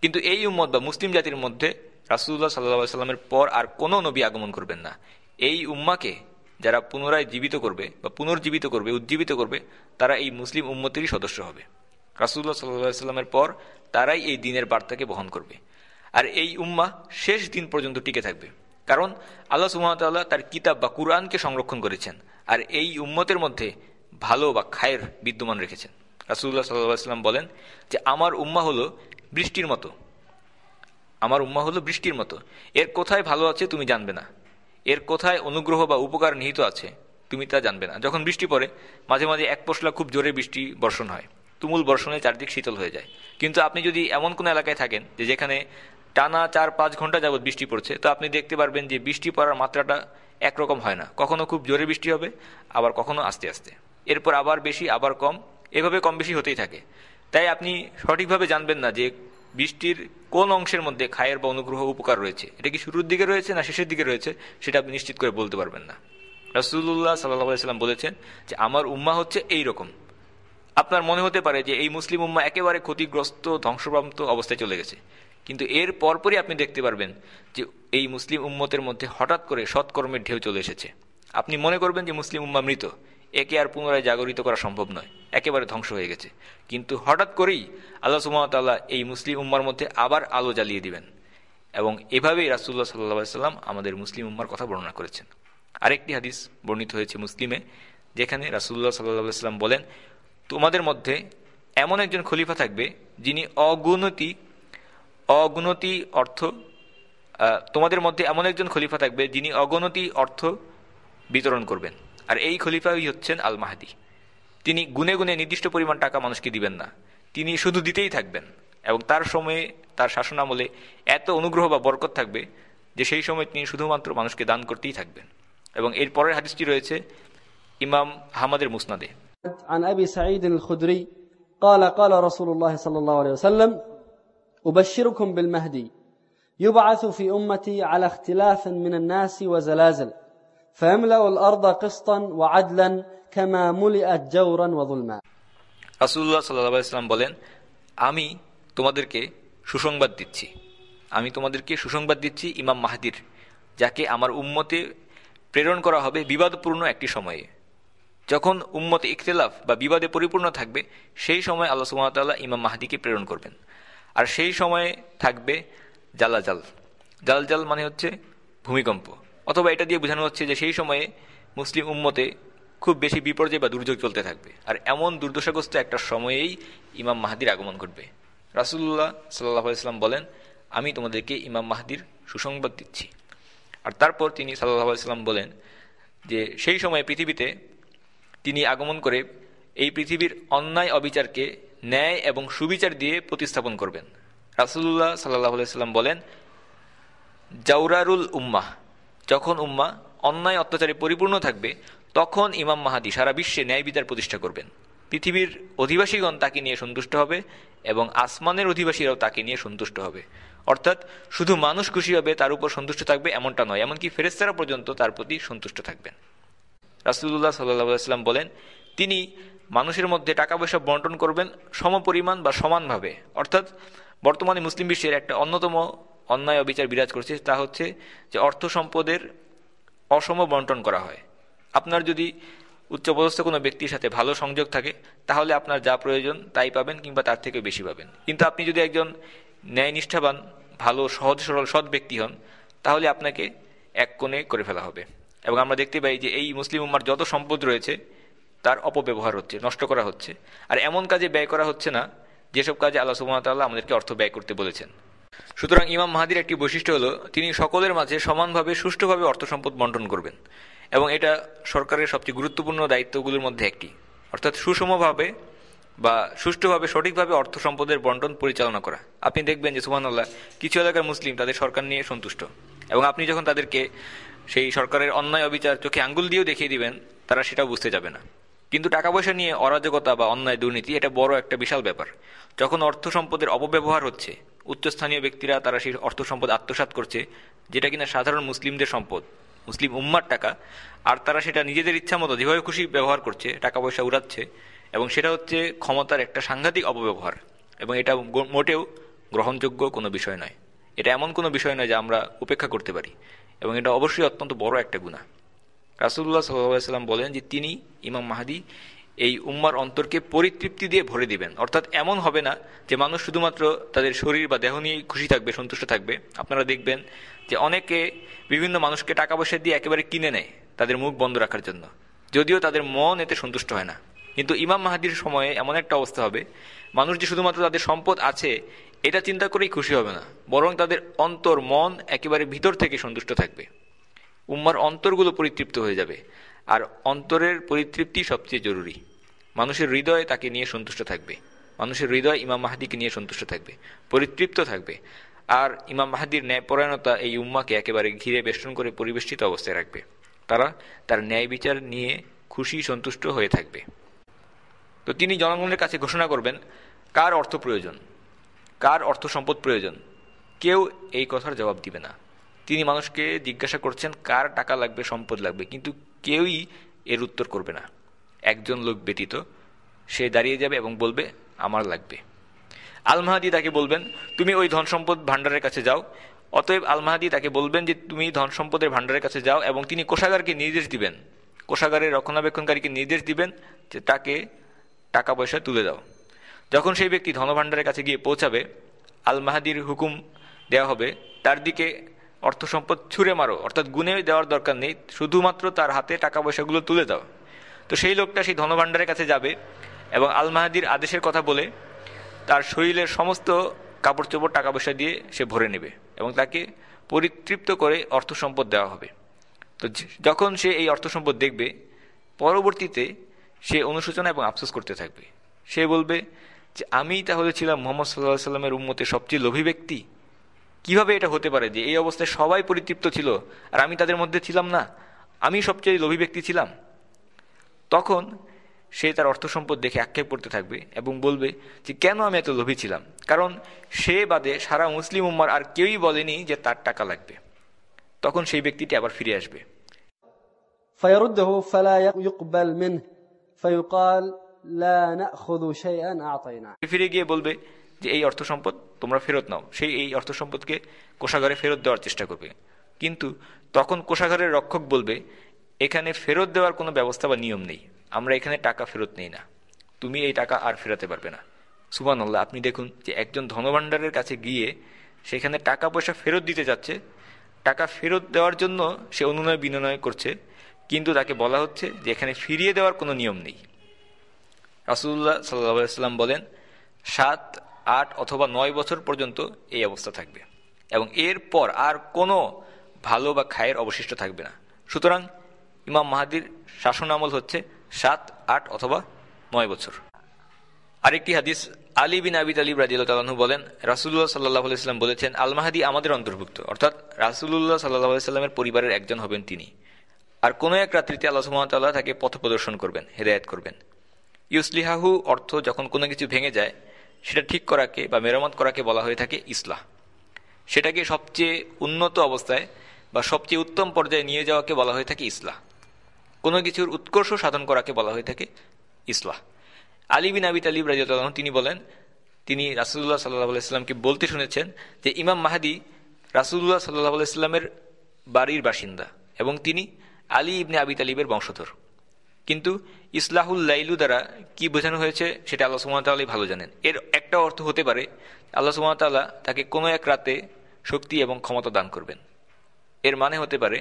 কিন্তু এই উম্মত বা মুসলিম জাতির মধ্যে রাসুল্লাহ সাল্লাহ সাল্লামের পর আর কোনো নবী আগমন করবেন না। এই উম্মাকে যারা পুনরায় জীবিত করবে বা পুনর্জীবিত করবে, উজ্জীবিত করবে, তারা এই মুসলিম উম্মতেরই সদস্য হবে। রাসুল্লাহ সাল্লামের পর তারাই এই দিনের বার্তাকে বহন করবে। আর এই উম্মা শেষ দিন পর্যন্ত টিকে থাকবে। কারণ আল্লাহ সুমতাল্লাহ তার কিতাব বা কুরআনকে সংরক্ষণ করেছেন আর এই উম্মতের মধ্যে ভালো বা খায়ের বিদ্যমান রেখেছেন। রাসুল্লাহ সাল্লাম বলেন যে, আমার উম্মা হলো বৃষ্টির মতো। আমার উম্মা হলো বৃষ্টির মতো। এর কোথায় ভালো আছে তুমি জানবে না। এর কোথায় অনুগ্রহ বা উপকার নিহিত আছে তুমি তা জানবে না। যখন বৃষ্টি পড়ে, মাঝে মাঝে এক পশলা খুব জোরে বৃষ্টি বর্ষণ হয়। তুমুল বর্ষণে চারদিক শীতল হয়ে যায়। কিন্তু আপনি যদি এমন কোনো এলাকায় থাকেন যে যেখানে টানা চার পাঁচ ঘণ্টা যাবৎ বৃষ্টি পড়ছে, তো আপনি দেখতে পারবেন যে বৃষ্টি পড়ার মাত্রাটা একরকম হয় না। কখনো খুব জোরে বৃষ্টি হবে, আবার কখনো আস্তে আস্তে। এরপর আবার বেশি, আবার কম, এভাবে কম বেশি হতেই থাকে। তাই আপনি সঠিকভাবে জানবেন না যে বৃষ্টির কোন অংশের মধ্যে খায়ের বা অনুগ্রহ উপকার রয়েছে? এটা কি শুরুর দিকে রয়েছে না শেষের দিকে রয়েছে? সেটা আপনি নিশ্চিত করে বলতে পারবেন না। রাসুল্লাহ সাল্লাম বলেছেন যে, আমার উম্মা হচ্ছে এই রকম আপনার মনে হতে পারে যে, এই মুসলিম উম্মা একেবারে ক্ষতিগ্রস্ত, ধ্বংসপ্রাপ্ত অবস্থায় চলে গেছে। কিন্তু এর পরপরই আপনি দেখতে পারবেন যে, এই মুসলিম উম্মতের মধ্যে হঠাৎ করে সৎকর্মের ঢেউ চলে এসেছে। আপনি মনে করবেন যে, মুসলিম উম্মা মৃত। একে আর পুনরায় জাগরিত করা সম্ভব নয়। একেবারে ধ্বংস হয়ে গেছে। কিন্তু হঠাৎ করেই আল্লাহ সুমতাল্লাহ এই মুসলিম উম্মার মধ্যে আবার আলো জ্বালিয়ে দিবেন। এবং এভাবেই রাসুল্লাহ সাল্লাহ সাল্লাম আমাদের মুসলিম উম্মার কথা বর্ণনা করেছেন। আরেকটি হাদিস বর্ণিত হয়েছে মুসলিমে, যেখানে রাসুল্লাহ সাল্লাহ সাল্লাম বলেন, তোমাদের মধ্যে এমন একজন খলিফা থাকবে যিনি অগুণতি অগুণতি অর্থ তোমাদের মধ্যে এমন একজন খলিফা থাকবে যিনি অগণতি অর্থ বিতরণ করবেন। আর এই খলিফাই হচ্ছেন আল মাহাদি তিনি গুনে গুনে নির্দিষ্ট পরিমাণ টাকা মানুষকে দিবেন না তিনি শুধু দিতেই থাকবেন এবং তার সময়ে তার শাসনামলে এত অনুগ্রহ বা বরকত থাকবে যে সেই সময় তিনি শুধুমাত্র মানুষকে দান করতেই থাকবেন এবং এর পরের হাদিসটি রয়েছে ইমাম আহমদের মুসনাদে عن أبي سعيد الخدري قال قال رسول الله صلى الله عليه وسلم أبشركم بالمهدي يبعث في أمتي على اختلاف من الناس وزلازل فيملأ الأرض قسطا وعدلا كما ملئت جورا وظلما রাসুল্লাহ সাল্লাম বলেন আমি তোমাদেরকে সুসংবাদ দিচ্ছি আমি তোমাদেরকে সুসংবাদ দিচ্ছি ইমাম মাহাদির যাকে আমার উম্মতে প্রেরণ করা হবে বিবাদপূর্ণ একটি সময়ে যখন উম্মতে ইখতলাফ বা বিবাদে পরিপূর্ণ থাকবে সেই সময় আল্লাহ সুমতাল্লাহ ইমাম মাহাদিকে প্রেরণ করবেন আর সেই সময়ে থাকবে জালাজাল জালজাল মানে হচ্ছে ভূমিকম্প অথবা এটা দিয়ে বোঝানো হচ্ছে যে সেই সময়ে মুসলিম উম্মতে খুব বেশি বিপর্যয় বা দুর্যোগ চলতে থাকবে। আর এমন দুর্দশাগ্রস্ত একটা সময়েই ইমাম মাহাদির আগমন ঘটবে। রাসুল্লাহ সাল্লাহ ইসলাম বলেন, আমি তোমাদেরকে ইমাম মাহাদির সুসংবাদ দিচ্ছি। আর তারপর তিনি সাল্লাহ ইসলাম বলেন যে, সেই সময়ে পৃথিবীতে তিনি আগমন করে এই পৃথিবীর অন্যায় অবিচারকে ন্যায় এবং সুবিচার দিয়ে প্রতিস্থাপন করবেন। রাসুল্লাহ সাল্লাহ সাল্লাম বলেন জাউরারুল উম্মাহ যখন উম্মা অন্যায় অত্যাচারে পরিপূর্ণ থাকবে, তখন ইমাম মাহাদি সারা বিশ্বে ন্যায় বিচার প্রতিষ্ঠা করবেন। পৃথিবীর অধিবাসীগণ তাকে নিয়ে সন্তুষ্ট হবে এবং আসমানের অধিবাসীরাও তাকে নিয়ে সন্তুষ্ট হবে। অর্থাৎ শুধু মানুষ খুশি হবে, তার উপর সন্তুষ্ট থাকবে এমনটা নয়, এমনকি ফেরেস্তারা পর্যন্ত তার প্রতি সন্তুষ্ট থাকবেন। রাসুল্লাহ সাল্লাম বলেন, তিনি মানুষের মধ্যে টাকা পয়সা বন্টন করবেন সমপরিমাণ বা সমানভাবে। অর্থাৎ বর্তমানে মুসলিম বিশ্বের একটা অন্যতম অন্যায় অবিচার বিরাজ করছে, তা হচ্ছে যে অর্থ সম্পদের অসম বন্টন করা হয়। আপনার যদি উচ্চপদস্থ কোনো ব্যক্তির সাথে ভালো সংযোগ থাকে, তাহলে আপনার যা প্রয়োজন তাই পাবেন কিংবা তার থেকে বেশি পাবেন। কিন্তু আপনি যদি একজন ন্যায়নিষ্ঠাবান, ভালো, সহজ, সরল, সৎ ব্যক্তি হন, তাহলে আপনাকে এক কোণে করে ফেলা হবে। এবং আমরা দেখতে পাই যে এই মুসলিম উম্মার যত সম্পদ রয়েছে, তার অপব্যবহার হচ্ছে, নষ্ট করা হচ্ছে। আর এমন কাজে ব্যয় করা হচ্ছে না, যেসব কাজে আল্লাহ সুমতাল্লাহ আমাদেরকে অর্থ ব্যয় করতে বলেছেন। সুতরাং ইমাম মাহাদির একটি বৈশিষ্ট্য হল, তিনি সকলের মাঝে সমানভাবে সুষ্ঠুভাবে অর্থ সম্পদ বন্টন করবেন। এবং এটা সরকারের সবচেয়ে গুরুত্বপূর্ণ দায়িত্বগুলোর মধ্যে একটি। অর্থাৎ সুষমভাবে বা সুষ্ঠুভাবে সঠিকভাবে অর্থ সম্পদের বন্টন পরিচালনা করা। আপনি দেখবেন যে, সুবহানাল্লাহ, কিছু এলাকার মুসলিম তাদের সরকার নিয়ে সন্তুষ্ট। এবং আপনি যখন তাদেরকে সেই সরকারের অন্যায় অবিচার চোখে আঙ্গুল দিয়েও দেখিয়ে দিবেন, তারা সেটাও বুঝতে যাবে না। কিন্তু টাকা পয়সা নিয়ে অরাজকতা বা অন্যায় দুর্নীতি, এটা বড় একটা বিশাল ব্যাপার। যখন অর্থ সম্পদের অপব্যবহার হচ্ছে উচ্চস্থানীয় ব্যক্তিরা তারা সেই অর্থ সম্পদ আত্মসাৎ করছে, যেটা কিনা সাধারণ মুসলিমদের সম্পদ। মুসলিম উম্মার টাকা, আর তারা সেটা নিজেদের ইচ্ছা মতো যেভাবে খুশি ব্যবহার করছে, টাকা পয়সা উড়াচ্ছে, এবং সেটা হচ্ছে ক্ষমতার একটা সাংঘাতিক অপব্যবহার, এবং এটা মোটেও গ্রহণযোগ্য কোনো বিষয় নয়। এটা এমন কোনো বিষয় নয় যা আমরা উপেক্ষা করতে পারি, এবং এটা অবশ্যই অত্যন্ত বড় একটা গুণা রাসুল্লাহ সাল্লাম বলেন যে তিনি, ইমাম মাহাদি এই উম্মার অন্তরকে পরিতৃপ্তি দিয়ে ভরে দিবেন। অর্থাৎ এমন হবে না যে মানুষ শুধুমাত্র তাদের শরীর বা দেহ নিয়ে খুশি থাকবে, সন্তুষ্ট থাকবে। আপনারা দেখবেন যে অনেকে বিভিন্ন মানুষকে টাকা পয়সা দিয়ে একেবারে কিনে নেয় তাদের মুখ বন্ধ রাখার জন্য। যদিও তাদের মন এতে সন্তুষ্ট হয় না। কিন্তু ইমাম মাহাদির সময়ে এমন একটা অবস্থা হবে, মানুষ যে শুধুমাত্র তাদের সম্পদ আছে, এটা চিন্তা করেই খুশি হবে না, বরং তাদের অন্তর, মন একেবারে ভিতর থেকে সন্তুষ্ট থাকবে। উম্মার অন্তরগুলো পরিতৃপ্ত হয়ে যাবে। আর অন্তরের পরিতৃপ্তি সবচেয়ে জরুরি। মানুষের হৃদয় তাকে নিয়ে সন্তুষ্ট থাকবে। মানুষের হৃদয় ইমাম মাহাদিকে নিয়ে সন্তুষ্ট থাকবে, পরিতৃপ্ত থাকবে। আর ইমাম মাহাদির ন্যায়পরায়ণতা এই উম্মাকে একেবারে ঘিরে বেষ্টন করে পরিবেষ্টিত অবস্থায় রাখবে। তারা তার ন্যায় বিচার নিয়ে খুশি, সন্তুষ্ট হয়ে থাকবে। তো তিনি জনগণের কাছে ঘোষণা করবেন, কার অর্থ প্রয়োজন? কার অর্থ সম্পদ প্রয়োজন? কেউ এই কথার জবাব দিবে না। তিনি মানুষকে জিজ্ঞাসা করছেন, কার টাকা লাগবে, সম্পদ লাগবে? কিন্তু কেউই এর উত্তর করবে না। একজন লোক ব্যতীত সে দাঁড়িয়ে যাবে এবং বলবে, আমার লাগবে। আল মাহাদি তাকে বলবেন, তুমি ওই ধন সম্পদ ভাণ্ডারের কাছে যাও। অতএব আল মাহাদি তাকে বলবেন যে, তুমি ধন সম্পদের ভাণ্ডারের কাছে যাও এবং তিনি কোষাগারকে নির্দেশ দিবেন। কোষাগারের রক্ষণাবেক্ষণকারীকে নির্দেশ দিবেন যে, তাকে টাকা পয়সা তুলে দাও। যখন সেই ব্যক্তি ধনভাণ্ডারের কাছে গিয়ে পৌঁছাবে আল মাহাদির হুকুম দেওয়া হবে, তার দিকে অর্থ সম্পদ ছুঁড়ে মারো, অর্থাৎ গুনে দেওয়ার দরকার নেই, শুধুমাত্র তার হাতে টাকা পয়সাগুলো তুলে দাও। তো সেই লোকটা সেই ধনভাণ্ডারের কাছে যাবে এবং আল মাহাদির আদেশের কথা বলে তার শরীরের সমস্ত কাপড় চোপড় টাকা পয়সা দিয়ে সে ভরে নেবে এবং তাকে পরিতৃপ্ত করে অর্থ সম্পদ দেওয়া হবে। তো যখন সে এই অর্থ সম্পদ দেখবে, পরবর্তীতে সে অনুশোচনা এবং আফসোস করতে থাকবে। সে বলবে যে, আমি তাহলে ছিলাম মোহাম্মদ সাল্লাহ সাল্লামের উম্মতের সবচেয়ে লোভী ব্যক্তি। কীভাবে এটা হতে পারে যে এই অবস্থায় সবাই পরিতৃপ্ত ছিল আর আমি তাদের মধ্যে ছিলাম না? আমি সবচেয়ে লোভী ব্যক্তি ছিলাম। তখন সে তার অর্থ সম্পদ দেখে আক্ষেপ করতে থাকবে এবং বলবে যে কেন আমি এত লোভী ছিলাম? কারণ সে বাদে সারা মুসলিম উম্মার আর কেউই বলেনি যে তার টাকা লাগবে। তখন সেই ব্যক্তিটি আবার ফিরে আসবে। ফিরে গিয়ে বলবে যে এই অর্থ সম্পদ তোমরা ফেরত নাও সেই এই অর্থ সম্পদকে কোষাগারে ফেরত দেওয়ার চেষ্টা করবে। কিন্তু তখন কোষাগারের রক্ষক বলবে, এখানে ফেরত দেওয়ার কোনো ব্যবস্থা বা নিয়ম নেই। আমরা এখানে টাকা ফেরত নেই না। তুমি এই টাকা আর ফেরাতে পারবে না। সুবান আল্লাহ আপনি দেখুন যে একজন ধনভাণ্ডারের কাছে গিয়ে সেখানে টাকা পয়সা ফেরত দিতে যাচ্ছে। টাকা ফেরত দেওয়ার জন্য সে অনুনয় বিনয় করছে, কিন্তু তাকে বলা হচ্ছে যে এখানে ফিরিয়ে দেওয়ার কোনো নিয়ম নেই। রাসুল্লাহ সাল্লাম বলেন, সাত আট অথবা নয় বছর পর্যন্ত এই অবস্থা থাকবে। এবং এরপর আর কোনো ভালো বা খায়ের অবশিষ্ট থাকবে না। সুতরাং ইমাম মাহাদির শাসন আমল হচ্ছে সাত, আট অথবা নয় বছর। আরেকটি হাদিস, আলী বিন আবি তালিব রাজিউল্লাহ বলেন রাসুল্লাহ সাল্লাহ আলাইস্লাম বলেছেন, আল মাহাদি আমাদের অন্তর্ভুক্ত। অর্থাৎ রাসুল্লাহ সাল্লাহ আলাইস্লামের পরিবারের একজন হবেন তিনি। আর কোনো এক রাত্রিতে আল্লাহ সুমতাল্লাহ তাকে পথ প্রদর্শন করবেন, হেদায়ত করবেন। ইউসলিহাহু অর্থ যখন কোনো কিছু ভেঙে যায় সেটা ঠিক করাকে বা মেরামত করাকে বলা হয়ে থাকে ইসলাহ। সেটাকে সবচেয়ে উন্নত অবস্থায় বা সবচেয়ে উত্তম পর্যায়ে নিয়ে যাওয়াকে বলা হয়ে থাকে ইসলাহ। কোনো কিছুর উৎকর্ষ সাধন করাকে বলা হয়ে থাকে ইসলাহ। আলী বিন আবি তালিব রাজিউল্লাহ তিনি বলেন, তিনি রাসুল্লাহ সাল্লাহ আলাইস্লামকে বলতে শুনেছেন যে ইমাম মাহাদি রাসুল্লাহ সাল্লাহ আলাইস্লামের বাড়ির বাসিন্দা এবং তিনি আলী ইবনে আবি তালিবের বংশধর। কিন্তু ইসলাহুল লাইলু দ্বারা কি বোঝানো হয়েছে সেটা আল্লাহ সুমতাল্লাহ ভালো জানেন এর একটা অর্থ হতে পারে আল্লাহ সুমতাল্লাহ তাকে কোনো এক রাতে শক্তি এবং ক্ষমতা দান করবেন এর মানে হতে পারে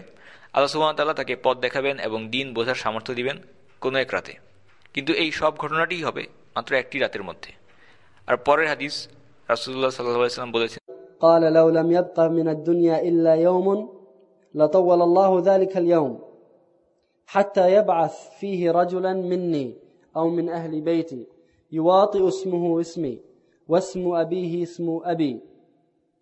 আল্লাহ সুমতাল্লাহ তাকে পথ দেখাবেন এবং দিন বোঝার সামর্থ্য দিবেন কোনো এক রাতে কিন্তু এই সব ঘটনাটিই হবে মাত্র একটি রাতের মধ্যে আর পরের হাদিস রাসুল্লাহ সাল্লাম বলেছেন قال لو لم يبق من الدنيا إلا يوم لطول الله ذلك اليوم حتى يبعث فيه رجلا مني أو من أهل بيتي يواطئ اسمه اسمي واسم أبيه اسم أبي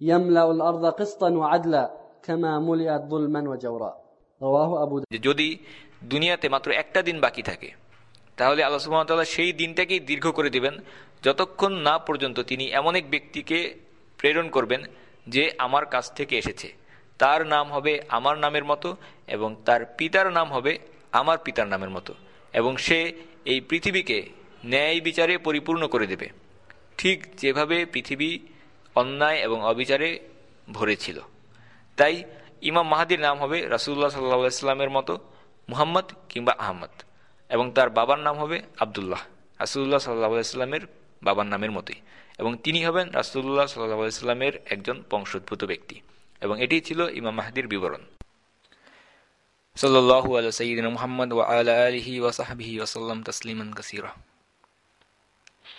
يملأ الأرض قسطا وعدلا كما ملئت ظلما وجورا رواه أبو যে যদি দুনিয়াতে মাত্র একটা দিন বাকি থাকে তাহলে আল্লাহ সুহামতাল্লাহ সেই দিনটাকেই দীর্ঘ করে দিবেন যতক্ষণ না পর্যন্ত তিনি এমন এক ব্যক্তিকে প্রেরণ করবেন যে আমার কাছ থেকে এসেছে তার নাম হবে আমার নামের মতো এবং তার পিতার নাম হবে আমার পিতার নামের মতো, এবং সে এই পৃথিবীকে ন্যায় বিচারে পরিপূর্ণ করে দেবে, ঠিক যেভাবে পৃথিবী অন্যায় এবং অবিচারে ভরেছিল। তাই ইমাম মাহাদির নাম হবে রাসুল্লাহ সাল্লাহ ইসলামের মতো মুহাম্মদ কিংবা আহমদ, এবং তার বাবার নাম হবে আবদুল্লাহ রাসুল্লাহ সাল্লাহ ইসলামের বাবার নামের মতোই, এবং তিনি হবেন রাসুল্লাহ সাল্লাহ ইসলামের একজন বংশোদ্ভূত ব্যক্তি, এবং এটি ছিল ইমাম মাহাদির বিবরণ। সাল্লাহ আল সঈদিন মোহাম্মদ ওয়া আলা আলহি ওয়াসাহাবিহি ওসাল্লাম তসলিমান কাসিরা